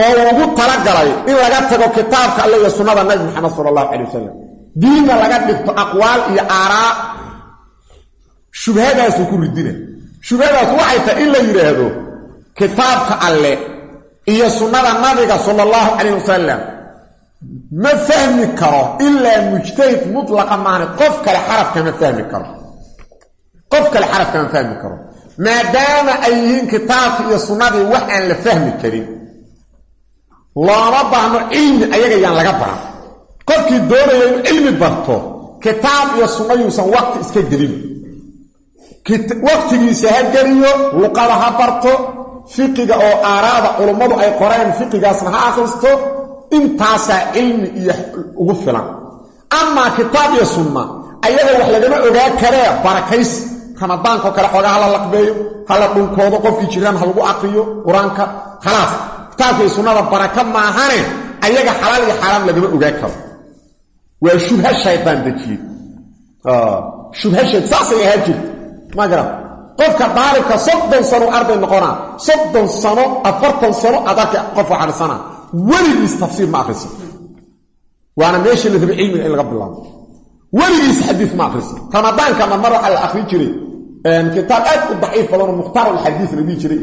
Oo ugu talagalay in laga tago kitaabka alle iyo sunnada nabi maxamed sala allahu calay wasalam diinna laga dhigto aqwaal iyo aaraa shubhadaasuu ku ridina. Shubhadaas waxay tahay in la yidhaahdo kitaabka alle iyo sunnada nabiga sala allahu calayh wasalam ma fahmi karo ilaa mujtahid mutlaqa maahane qof kale xarafka ma fahmi karo qof kale xarafka ma fahmi karo. Maadaama ay yihiin kitaabka iyo sunnadii wax aan la fahmi karin looma baahno cilmi ayaga yaan laga baran. Qofkii doonaya inuu cilmi barto kitaab iyo sunna yuusan waqti iska gelin. Waqtigiisa ha geliyo luqada ha barto fiqiga oo aaraada culummadu ay qoreen fiqigaasna ha akhristo intaasaa cilmi iyo ugu filan. Amaa kitaab iyo sunna ayaga wax lagama ogaa karee barakaysi ramadaanko kale xoogaa hala laqbeeyo hala dhunkoodo qofkii jiraan ha lagu aqriyo qur'aanka khalaas. Kitaabka iyo sunnada baraka maahane ayaga xalaal iyo xaaraam lagama ogaa karo. Waa shubha shaydaan dejiyey. Shubha shayd saasay ahaa jirta ma garan qofka daalibka soddon sano arday noqonaa soddon sano afartan sano adarka qof waxarisana weligiis tafsiir ma akhrisan waana meeshii la rabay cilmiga in laga bilaabo weligiis xadiis ma akhrisan ramadaankana mar waxaa la akhrin jiray kitaab aad u daciif badanoo mukhtaar alxadiis la dhihi jiray.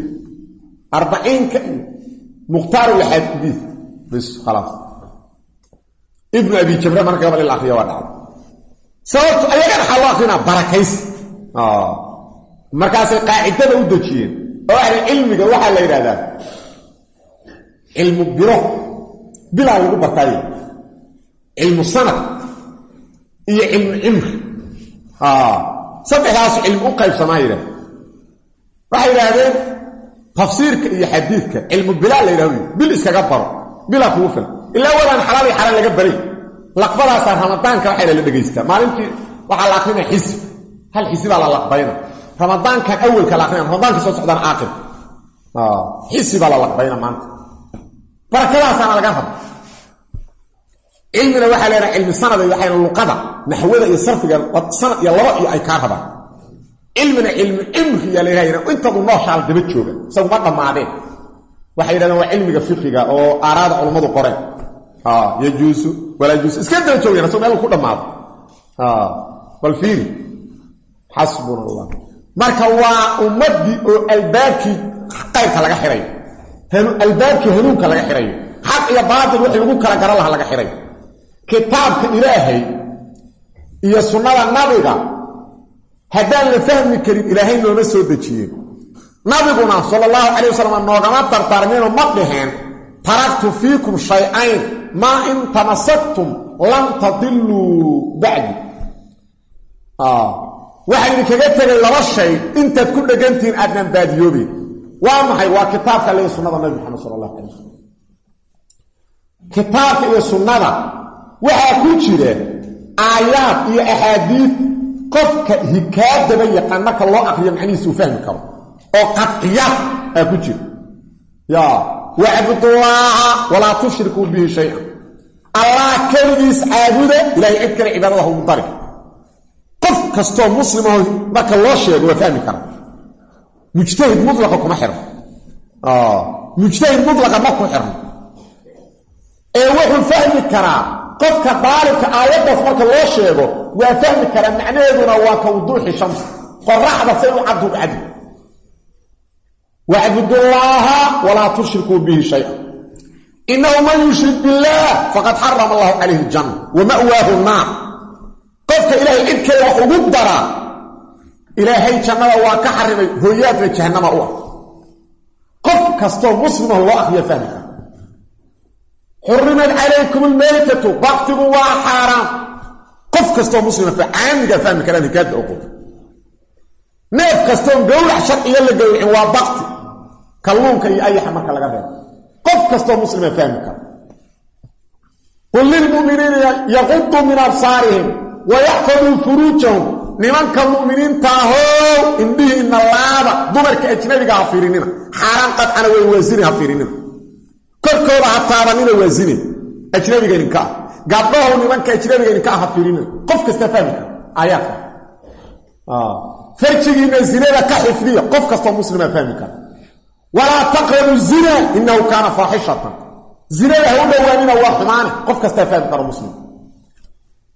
Arbaciinka mukhtaar alxadiis bis khalaas. Ibnu abi jabra marka gabal la akriya waa dhacday sababto ayagana waxaa loo akrinaa barakaysi markaasay qaacidada u dejiyeen oo ahli cilmiga waxaa la yidhahdaa cilmu biro. Bilaa lagu bartaayo iyo cilmu cimri saddexdaasu cilmi u qaybsamaa yidhahda waxay yidhaahdeen tafsiirka iyo xadiidka cilmu bilaa la yidhahdo bil iskaga baro bilaa kugu filan. Ilaa wadaan xalaal iyo xaraan laga baray laqbadaasaa ramadaanka waxayna la dhegaystaa. Maalintii waxaa la akrinaya xisib hal xisibaa la laqbayna. Ramadaankan awelka la akrinaya ramadaanka soo socdaan aakir xisibaa la laqbayna maanta. Barakadaasaana laga raba cilmina waxaa leedaha cilmi sanada waxayna luqada naxwada iyo sarfiga sanad iyo laba iyo ay kaa rabaan. Cilmina cilmi cimriya laydhahayna intadu nooshaal daba jooga isaguma dhammaadeen. Waxay yidhahdeen waa cilmiga fiqiga oo aaraada culummadu qoreen. Yajuusu walaa juusu iska daba joogeen asag meel ku dhammaado. Bal fiiri. Xasbuna marka waa ummaddii oo albaabkii qaybka laga xirayo albaabkii hanuunka laga xirayo xaq iyo baatil wixii lagu kala garan laha laga xirayo kitaabka ilaahay iyo sunnada nabiga haddaan la fahmi karin ilaahay nooma soo dejiyeen nabiguna sala allahu calay wasalam noogama dardaarmeenoo ma dhaheen taraktu fiikum shay-ayn maa in tamasaktum lam tadiluu bacdi. Waxaa idinkaga tegay laba shay intaad ku dhegantihiin aadnaan baadiyoobeen waa maxay? Waa kitaabka iyo sunnada nabi maxamed sala allahu calay wasalam kitaabka waxaa ku jira aayaad iyo axaadiid qofka hikaadaba yaqaan marka loo aqriyo macnihiisa uu fahmi karo. Oo qadciyaad aa ku jira. Ya wacbudullaaha walaa tushrikuu bihi shay-an. Allah keligiis caabuda ilahay cid kale cibaadada haugu dari qof kastoo muslimaho marka loo sheego waa fahmi kara mujtahid mutlaqa kuma xirno mujtahid mutlaqa ma ku xirno ee wuxuu fahmi karaa qofka daalibka aayaddaas marka loo sheego waa fahmi karaa macnaheeduna waa ka wuduuxi shamsi qoraxda say u caddu cadi. Wacbudullaaha walaa tushrikuu bihi shay-an. Inahu man yushrik billaah faqad xarama allahu calayhi aljanna wa ma'waahu naar qofka ilaahay cid kale wax ugu daraa ilaahay jannada waa ka xarimay hooyaadna jahannama u ah. Qof kastoo muslimaho loo akriya fahmi kara xurimat calaykum almaytatu baktigu waa xaaraam qof kastoo muslima caamigaa fahmi karaan hikaadda oqo neef kastoon gowrac sharciyo la gowracin waa bakti kalluunka iyo ayaxa marka laga reebo qof kastoo muslima fahmi kara qul lilmu'miniina yaquduu min absaarihim wayaxfaduu furuujahum nimanka mu'miniinta ahow indhihiinna laaba dumarka ajnabiga ha fiirinina xaaraan qadcana way waasini korkooda ha taabanina waasinin ajnabiga idinka ah gabdhahow nimanka ajnabiga idinka ah ha fiirinina qof kasta fahmi kara aayaadka farjigiina zinada ka xifdiya. Qof kastoo muslima fahmi kara walaa taqrabu zina. Inahu kaana faaxishatan. Zinada ha u dhowaanina waa xumaane. Qof kastaa fahmi karo muslim.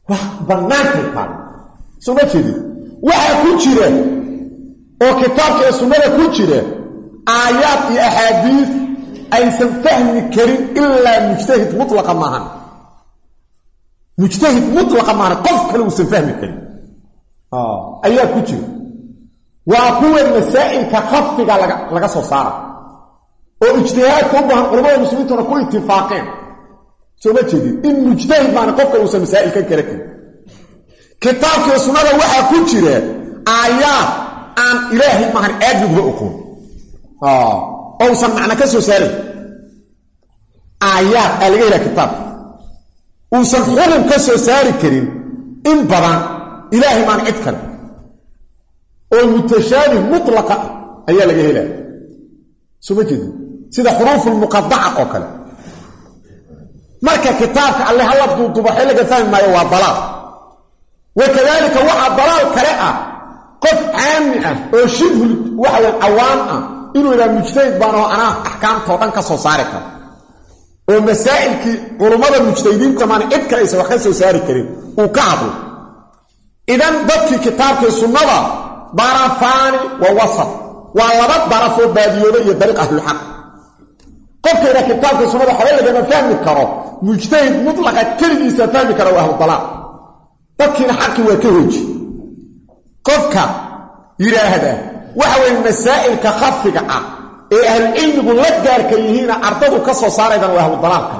Wax bannaankay tahay. Soo ma jeedin waxaa ku jira oo kitaabka ee sunnada ku jira aayaad iyo axaadiis aysan fahmi karin ilaa mujtahid mutlaqa maahan. Mujtahid mutlaqa maahan qof kale uusan fahmi karin. Ayaa ku jira. Waa kuwa masaa'ilka khafiga laga soo saara. Oo ijtihaadka u baahan culamada muslimiintuna ku itifaaqeen soo ma jeedin in mujtahid maana qofka uusan masaa'ilkan kala karin. Kitaabkii sunnada waxaa ku jira aayaad aan ilaahay maahan aadmiguba oqoon ousan macna ka soo saaray aayaad aa laga helaa kitaabka uusan xulun ka soo saari karin in badan ilaahay maan cid kale. Oo mutashaabih mutlaqa ayaa laga helaa. Soo ma jeedin. Sida xuruufulmuqadaca oo kale. Marka kitaabka alle hala duudubaxay laga fahmi maayo waa dalaal. Wa kadaalika waxaa dalaal kale ah. Qof caami ah oo shibhul waxawa cawaan ah inuu idhaha mujtahid baan oo anaa axkaamtao dhan ka soo saari kara oo masaa'ilkii culummada mujtahidiinta maana cid kale aysan wax ka soo saari karin uu ka hadlo. Idan dadkii kitaabkii sunnada darafaani wa wasat waa laba daraf oo baadiyooda iyo dariiq ahlulxaq qofka idhaha kitaabkii sunnada waxba lagama fahmi karo mujtahid mutlaqa keligiisa fahmi kara waa ahludalaal dadkiina xaqii waa ka hooji. Qofka yidhaahda waxa weye masaa'ilka khafiga ah ee ahlucilmigu la gaarka yihiina ardadu ka soo saaraydan waa ahludalaalka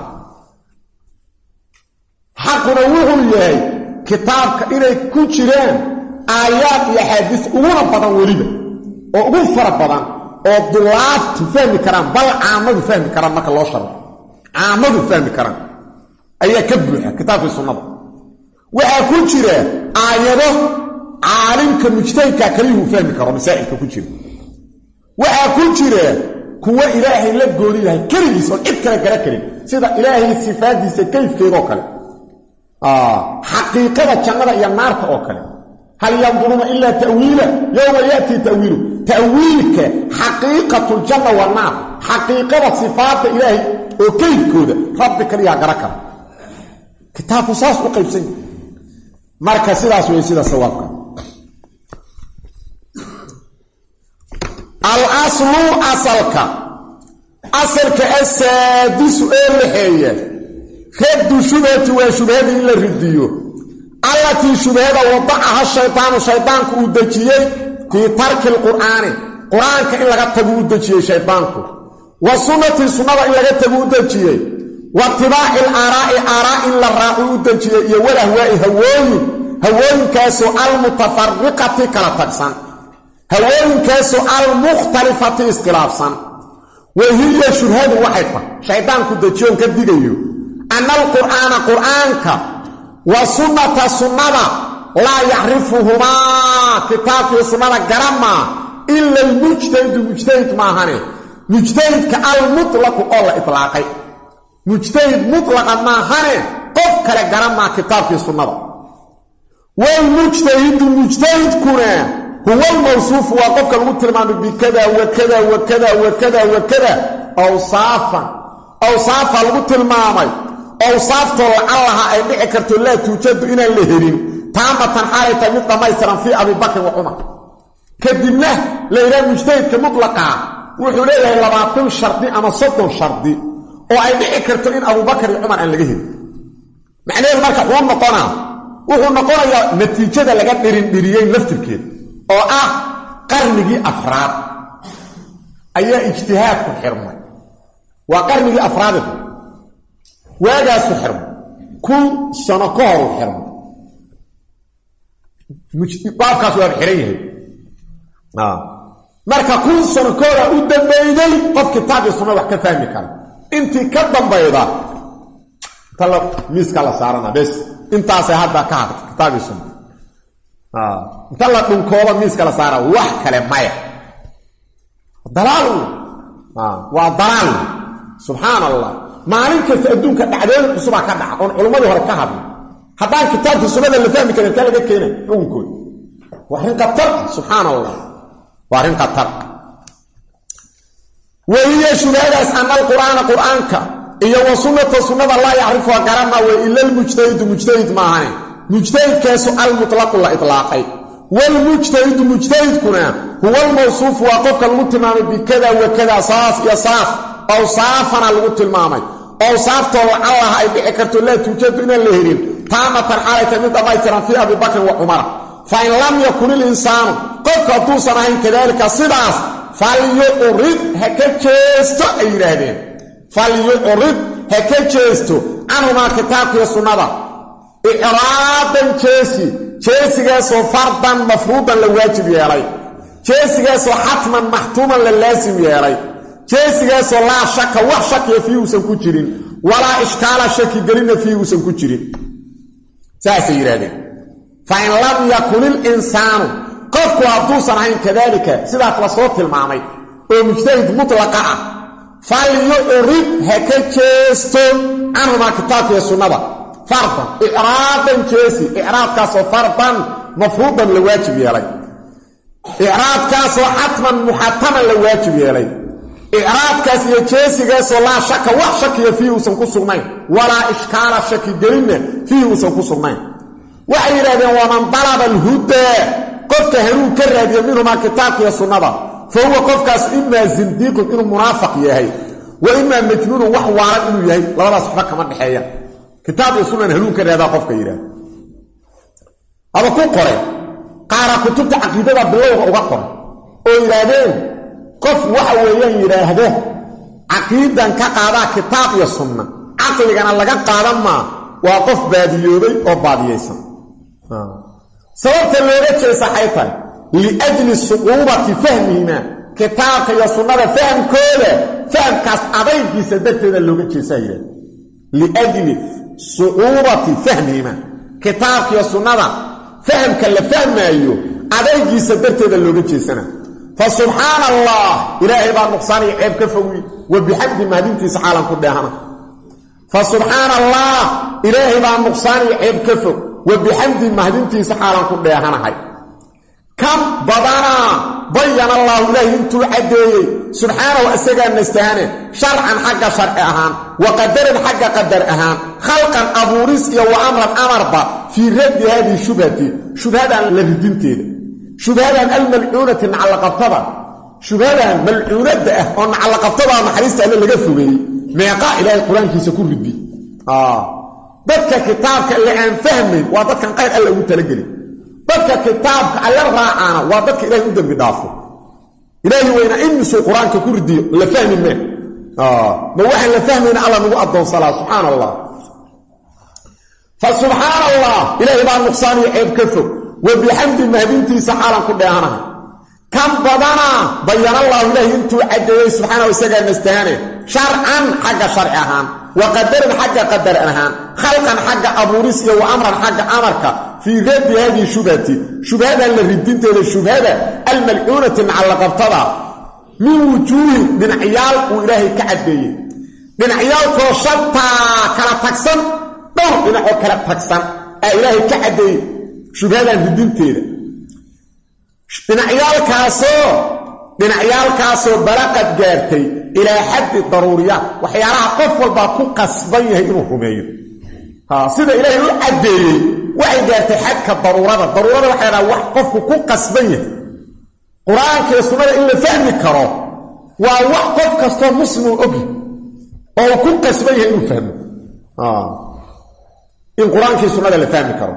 xaquna wuxuu yahay kitaabka inay ku jiraan aayaad iyo axaadiis uguna badan weliba oo ugu fara badan oo dulaabtu fahmi karaan bal caamadu fahmi karaan marka loo sharo. Caamadu fahmi karaan. Ayaa ka buuxa kitaabkii sunnada. Waxaa ku jira aayado caalimka mujtahidka kaliyuu fahmi karo masaa'ilka ku jira. Waxaa ku jira kuwa ilaahay la gooni yahay keligiis oo cid kale kala kelin sida ilaahay sifaadiisa kayfkeedoo kale. Xaqiiqada jannada iyo naarta oo kale. Hal yanduruuna ilaa ta'wiila yowma ya'tii ta'wiilu. Ta'wiilka xaqiiqatuljanna wa naar xaqiiqada sifaadda ilaahay oo kayfkooda rabbi kaliyaa gara kara. Kitaabku saas u qaybsan. Yahay marka sidaas wey sida sawaabka al aslu asalka. Asalka asaadisu ee laxeeya raddu shubhati waa shubhada in la ridiyo. Allatii shubhada wadacaha shaydaanu shaydaanku uu dejiyey fii tarki lqur'aani qur'aanka in laga tagu u dejiyey shaydaanku wa sunnatii sunnada in laga tagu u dejiyey. Wa tibaaci alaaraa'i aaraa in la raacu u dejiyey iyo walahwaa'i hawooyin. Hawooyinkaasoo almutafariqati kala tagsan hawooyinkaasoo almukhtalifati iskhilaafsan. Wa hiya shubhadu waxay tahay shaydaanku dejiyoon ka digayo. Anna alqur'aana qur'aanka wa sunnata sunnada laa yacrifuhumaa kitaabkii sunnada garamaa ila almujtahidu mujtahid maahane. Mujtahidka almutlaqu oo la itlaaqay. Mujtahid mutlaqa maahane qof kale garanmaa kitaabkii sunnada. Walmujtahidu mujtahidkuna huwa almawsuufu waa qofka lagu tilmaamay bikada wakada wakada wakada wakada awsaafan. Awsaafa lagu tilmaamay. Awsaaftoo lacallaha ay dhici karto laa tuujadu inaan la helin. Taamatan xaalay tahay mid dhammaystiran fii abibakrin wa cumar. Kadibna la yidhaha mujtahidka mutlaqaa wuxuu leeyahay labaatan shardi ama soddon shardi oo ay dhici karto in abubakar iyo cumar aan laga helin. Macnaheedu marka xuu noqonaa wuxuu noqonayaa natiijada laga dhirindhiriyey laftirkeeda oo ah qarnigii afraad. Ayaa ijtihaadku xirmay. Waa qarnigii afraade waagaasu xirmay. Kun sano ka horu xirmay. Baabkaas waaba xihan yahay. Marka kun sano ka horaa u dambeeyey qof kitaabkii sunna wax ka fahmi kara. Intii ka dambayda la miiska la saarana bes. Intaasay hadda ka hadta kitaabkii sunna inta la dhunkooda miiska la saara wax kale maya. Dalaal waa dalaal. Subxaan allah maalin kasta adduunka dhacdooyin cusubaa ka dhaca oon culummadii hore ka hadla haddaan kitaabkii sunnada la fahmi karin kaa laga keenay xukunkooda waa arrin khatar subxaan allah waa arrin khatar. Wahiya shubhadaas ana alqur'aana qur'aanka iyo wa sunnata sunnada laa yacrifuha garanaa wey ila almujtahidu mujtahid maahane mujtahidkaasu almutlaqu la itlaaqay. Waalmujtahidu mujtahidkuna huwa almawsuufu waa qofka lagu tilmaamay bikada wakada saas iyo saas. Awsaafana lagu tilmaamay. Awsaaftoo lacallaha ay dhici karto laa tuujadu inaan la helin. Taamatan xaalayta mid dhammaystiran fii abi bakrin wa cumara fa in lam yakun ilinsaanu qofka hadduusan ahayn kadaalika sidaas falyucrid ha ka jeesto ay yidhaahdeen. Falyucrid ha ka jeesto. Canhumaa kitaabkiiyo sunnada icraadan jeesi. Jeesigaasoo fardan mafruudan la waajib yeelay. Jeesigaasoo xatman maxtuuman la laasim yeelay. Jeesigaasoo laa shaka wax shakiya fii uusan ku jirin. Walaa ishkaala shaki gelinna fii uusan ku jirin. Saasay yidhahdeen fa in lam yakun ilinsaanu qofku hadduusan ahayn kadaalika sidaas la soo tilmaamay. Oo mujtahid mutlaqa ah. Falyucrid ha ka jeesto canhumaa kitaabkiiyo sunnada fardan icraadan jeesi icraadkaasoo fardan mafruudan la waajib yeelay. Icraadkaasoo xatman muxataman la waajib yeelay. Icraadkaas iyo jeesigaasoo laa shaka wax shakiya fiihi uusan ku sugnayn. Walaa ishkaala shaki gelinna fiihi uusan ku sugnayn. Waxay yidhahdeen waman dalaba alhudaa qofka hanuun ka raadiya minhumaa kitaabkiiyo sunnada. Fa huwa qofkaas imaa zindiiqun inuu munaafiq yahay wa imaa majnuunun wax waaran inuu yahay. Labadaas waxba kama dhexeeya kitaab iyo sunnan hanuun ka raadaa qofka yidhaahda. Aba ku qoray qaara kutubta caqiidada bilowga uga qoray oo yidhaahdeen qof waxa weeyaan yidhaahda caqiidan ka qaadaa kitaab iyo sunna. Caqligana laga qaadan maa waa qof baadiyoobay oo baadiyaysan. Sababta looga jeesa xay tahay liajli suquubati fahmihima kitaabka iyo sunnada fahamkooda fahamkaas adaygiisa darteeda looga jeesaa yidhahda liajli sucuubati fahmihima. Kitaabka iyo sunnada fahamka la fahmaayo adaygiisa darteeda looga jeesana. Fa subxaana allah ilaahay baa nuqsaaniyo ceeb ka fogi wa bixamdi mahadintiisa xaalan ku dheehana. Fa subxaana allah ilaahay baa nuqsaaniyo ceeb ka fog. Wa bixamdi mahadintiisa xaalan dheehanahay kam badanaa bayana allaahu ilaahay intuu caddeeyey. Subxaanahu isagaa nastahane sharcan xagga sharci ahaan wa qadaran xagga qadar ahaan khalqan abuuris iyo wa amran amarba fii raddi haadihi shubhati. Shubhadan la ridinteeda shubhadan almalcuunati nacallaqabtada. Shubhadan malcuunadda ah oo nacallaqabtadaa naxariista alle laga fogeeyey. Meeqaa ilaahay qur'aankiisa ku ridi dadka kitaabka alle aan fahmayn waa dadkan qayr alle ugu talagelin dadka kitaabka alle raacaana waa dadka ilahay u dembi dhaafo. Ilaahi weyna imisuu qur'aanka ku ridiyo la fahmi mee ma waxaan la fahmayna alla nagu addoonsalaa subxaana allah fa subxaana allah ilaahay baa nuqsaaniyo ceeb ka fog. Wa bixamdi mahadintiisa xaalan ku dheehanahay kan badanaa bayanallaahu ilaahi intuu caddeeyey subxaanahu isagaa nastahane sharcan xagga sharci ahaan. Wa qadaran xagga qadar ahaan. Khalqan xagga abuuris iyo wa amran xagga amarka fii raddi haadihi shubhati shubhadan la ridinteeda shubhada almalcuunati nacallaqabtada min wujuuhin dhinacyaal uu ilaahay ka caddeeyey dhinacyaalkoo shantaa kala tagsan dhowr dhinacoo kala tagsan aa ilaahay ka caddeeyey shubhadan ridinteeda dhinacyaalkaasoo dhinacyaalkaasoo balaqad gaartay ilaa xaddi daruuriyaat waxyaalaha qof walbaa ku qasban yahay inuu rumeeyo sida ilaahay u caddeeyey waxay gaartay xadka daruurada. Daruurada waxay dhaha wax qofku ku qasban yahay. Qur'aankaiyo sunnada in la fahmi karo waa wax qof kastoo muslimuu ogi oo uu ku qasban yahay inuu fahmo. In qur'aankii sunnada la fahmi karo.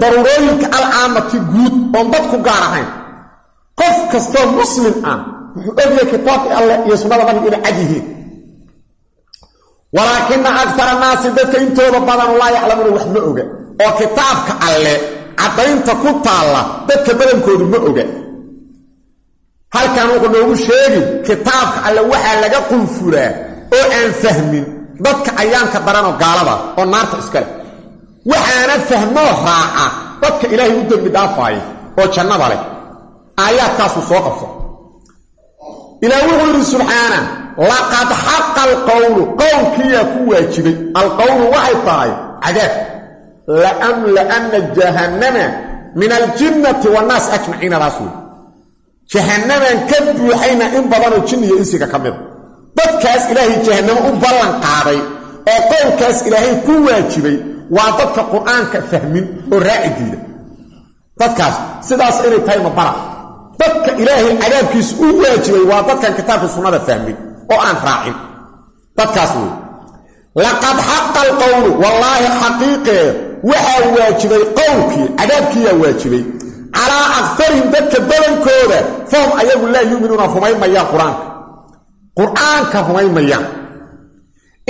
Daruurooyinka alcaamati guud oon dad ku gaar ahayn. Qof kastoo muslim ah wuxuu ogyahay kitaabkii alleh iyo sunnada nabigu inay cad yihiin. Walaakina akara naasi dadka intooda badanu laa yaclamuuna wax ma oga oo kitaabka alle caddaynta ku taalla dadka badankoodu ma oga. Halkan wuxuu noogu sheegi kitaabka alle waxaa laga qunfuraa oo aan fahmin dadka ayaanka daranoo gaalada oo naarta iska leh. Waxaana fahmoo raaca dadka ilaahay u dembi dhaafaaya oo jannada leh. Aayaadkaasuu soo qabso ilaah wuxuu yidhi subxaana laqad xaqa alqowlu qowlkiiyaa ku waajibay. Alqowlu waxay tahay cadaab laamla'anna jahannama min aljinnati wannaas ajmaciinadaas wey jahannamaan ka buuxayna in badanoo jinn iyo insiga ka mida dadkaas ilaahay jahannamo u ballan qaaday oo qowlkaas ilaahay ku waajibay waa dadka qur'aanka fahmin oo raaci diida dadkaas sidaas inay tahay mabara dadka ilaahay cadaabkiisa u waajibay waa dadkan kitaabka sunnada fahmin oo aan raacin dadkaas wey laqad xaqa alqowlu wallaahi xaqiiqee waxaa waajibay qowlkii cadaabkiiyaa waajibay. Calaa aktarihim dadka badankooda fahum ayagu laa yuuminuuna rumaymayaan qur'aanka. Qur'aanka rumaymayaan.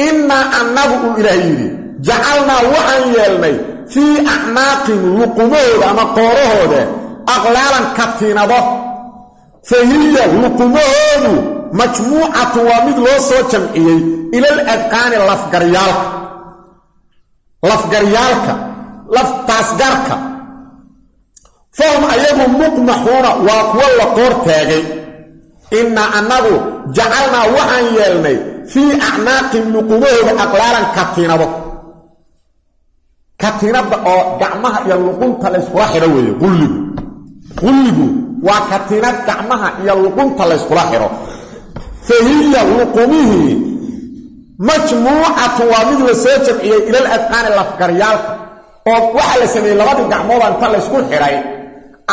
Innaa annagu uu ilaah yidhi jacalnaa waxaan yeelnay fii acnaaqihim luqumahooda ama qoorahooda aqlaalan katiinado fa hiya luqumahoodu majmuucatu waa mid loo soo jamciyey ilal adqaani lafgaryaalka lafgaryaalka laftaasgarka fahum ayagu muqmaxuuna waa kuwo la qoor taagay. Innaa annagu jacalnaa waxaan yeelnay fii acnaaqihim luqumahooda aqlaalan katiinado katiinadda oo gacmaha iyo luqunta layskula xidho weeye qulligu. Qulligu waa katiinad gacmaha iyo luqunta layskula xidho. Fa hiya luqumihii majmuucatu waa mid la soo jamciyey ilal adqaani lafgaryaalka oo waxaa la sameeyey labadii gacmooda inta laysku xidhay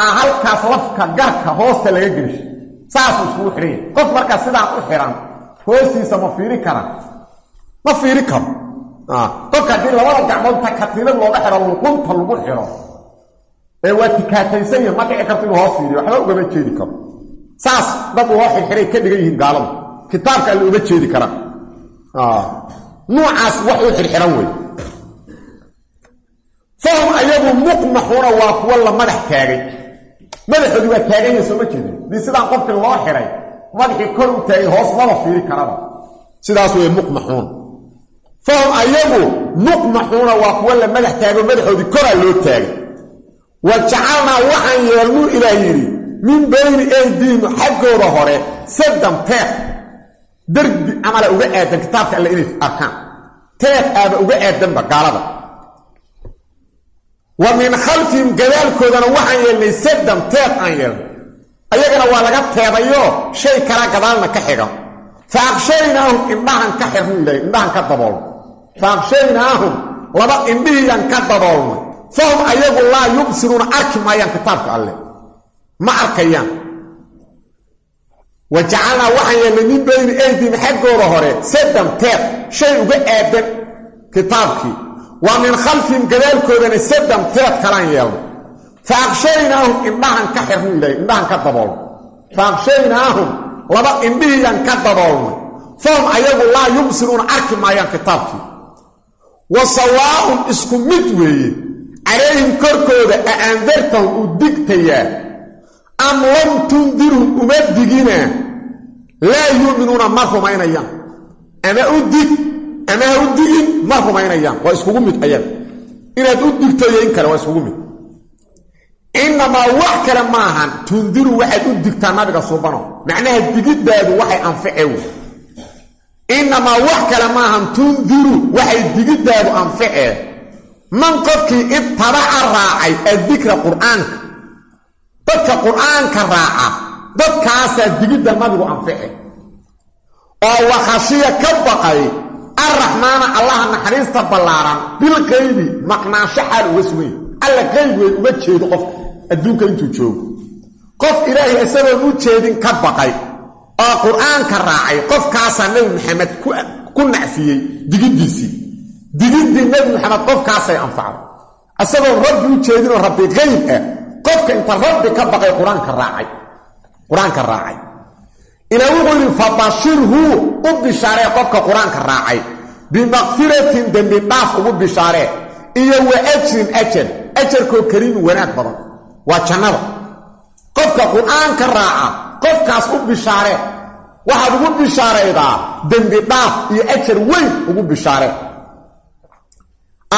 aa halkaas lafka garka hoosta laga gelishay saasuu iskugu xidhan yahay qof markaa sidaan u xidhan hoostiisa ma fiiri kara ma fiiri karo. Qofka haddii labada gacmood inta katiinad looga xidho luqunta lagu xidho ee waa tikaataysan yahi ma dhici karto inuu hoos fiiriyo waxba ugama jeedi karo. Saas dad loo xirxiray ka dhigan yihiin gaaladu kitaabka alle uma jeedi karaan nuucaas wax u xirxiran wey fahum ayagu muqmaxuuna waa kuwo la madax taagay. Madaxoodii waa taagan yahi sooma jeedin haddii sidaan qofkii loo xiray madaxii kor u taagay hoos maba fiiri karaba. Sidaas wey muqmaxuun fahum ayagu muqmaxuuna waa kuwo la madax taago madaxoodii koraa loo taagay. Wa jacalnaa waxaan yeelnuu ilaah yidhi min bayni aydiihim xaggooda hore saddan teeq derbi camala uga aadan kitaabka alle inay arkaan. Teeq aaba uga aadanba gaalada. Wa min khalfihim gadaalkoodana waxaan yeelnay saddan teeq aan yeelnay. Ayagana waa laga teedayo shay kala gadaalna ka xigan fa aqshaynaahum indhahan ka xirnu ilahay indhahan ka daboolno fa laba indhihiiyan ka daboolnay fahum ayagu laa yubsiruuna arki maayaan kitaabka alleh ma arkayaan wa jacalnaa waxaan yeelnay min bayni aydihim xaggooda hore saddan teeq shay uga aadan kitaabkii wa min khalfihim gadaalkoodana saddan teeq kalaan yeelnay fa aqshaynaahum indhahan ka xirnu indhahan ka daboolnay fa aqshaynaahum laba indhihiiyan ka daboolnay fahum ayagu laa yubsiruuna arki maayaan kitaabkii wa sawaa'un isku mid weeye calayhim korkooda a andartahum u digtayaa am lam tundirhum uma digina laa yuuminuuna ma rumaynayaan. Ama u dig ama u digin ma rumaynayaan. Waa iskugu mid ayaga inaad u digto iyo in kale waa iskugu mid. Innamaa wax kale maahan tundiru waxaad u digtaa nabiga subano macnaha digiddaadu waxay anficee wey innamaa wax kale maahan tundiru waxay digiddaadu anficee man qofkii ibtabaca raacay addikra qur'aanka dadka qur'aanka raaca dadkaasaa digidda nabigu anfice oo wakhashiya ka baqay arraxmaana allaha naxariista ballaaran bilqaybi maqnaansho xaal uga sugan alla qayb weyn uma jeedo qofka adduunka intuu joogo. Qof ilaahay isagoon u jeedin ka baqay oo qur'aanka raacay qofkaasaa nebi maxamed ku nacfiyey digiddiisii. Digiddii nebi maxamed qofkaasay anfacday. Isagoon rabbi u jeedinoo rabbi qayb ah qofka inta rabbi ka baqay qur'aanka raacay qur'aanka raacay. Ilaa wuxuu yidhi fabashirhu u bishaaree qofka qur'aanka raacay. Bimakfiratin dembi dhaaf ugu bishaaree. Iyo wa ajrin ajar ajarkoo kariimin wanaag badan. Waa jannada. Qofka qur'aanka raaca qofkaas u bishaaree waxaad ugu bishaaraydaa dembi dhaaf iyo ajar weyn ugu bishaaree.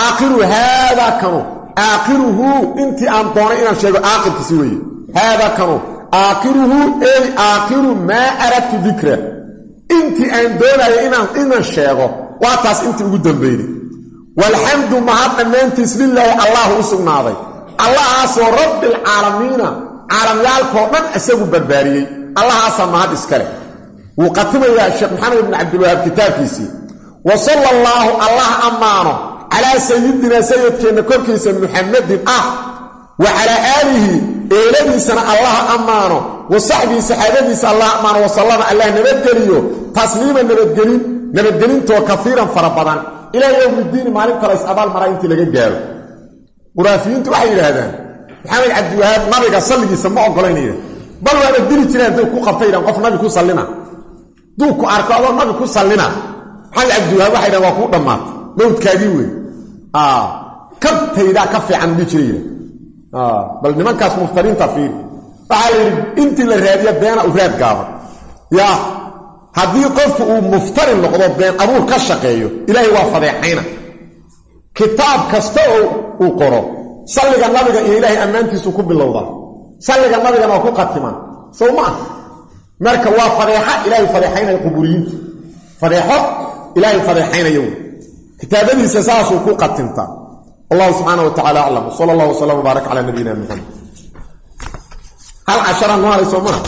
Aakhiru haadaa kanu aakhiruhu intii aan doonay inaan sheego aakhirkiisi weeye. Haadaa kanu aakhiruhu ey aakhiru maa aradtu dikra intii aan doonayo inaan sheego waa taas intii ugu dambayday walxamdu mahad dhammaantiis lilaahi allahu u sugnaaday. Allahaasoo rabbialcaalamiina caalamyaalkoo dhan isagu barbaariyey. Allahaasaa mahad iskale wuu qatimayaa sheekh maxamed ibni cabdilwahaab kitaabkiisii. Wa sala allaahu allah ammaano calaa sayidinaa sayidkeenna korkiisa muxamadin ah wa calaa aalihi eeladiisana allah ammaano wa saxbii saxaabadiisa allah ammaano wasallama allah nabadgeliyo tasliima nabadgelin nabadgelintoo kafiiran fara badan. Ilaa yowmiddiini maalin kale is-abaal maraa intii laga gaaro. Quraafiyiintu waxay yidhaahdaan maxamed cabdiwahaab nabiga salligiisa ma ogolaynaya bal waaba dili jireen hadday ku qabtaydhan qof nabi ku sallina. Duu ku arko adoo nabi ku sallina. Maxamed cabdiwahaab waxay dhahan waa kuu dhammaatay mawdkaagii wey kabtaydaa ka fiican jirayda bal nimankaas muftariinta fiiri waxaa la yidhi intii la raadiya beena u raad gaaban yaa haddii qofku uu muftari noqdo been abuur ka shaqeeyo ilaahay waa fadeexayna. Kitaab kasta oo uu qoro salliga nabiga iyo ilaahay ammaantiisu ku bilowdaa salliga nabigana waa ku khatimaa sow ma ah marka waa fadeexa ilaahay fadeexaynaya quburiyiinta fadeexo ilaahay fadeexaynaya wey kitaabadiisa saasuu ku qatimtaa wallahu subxaana wa tacala aclam sala allah wslam wbaarak calaa nabiyina muxamed hal cashara noo hayso maa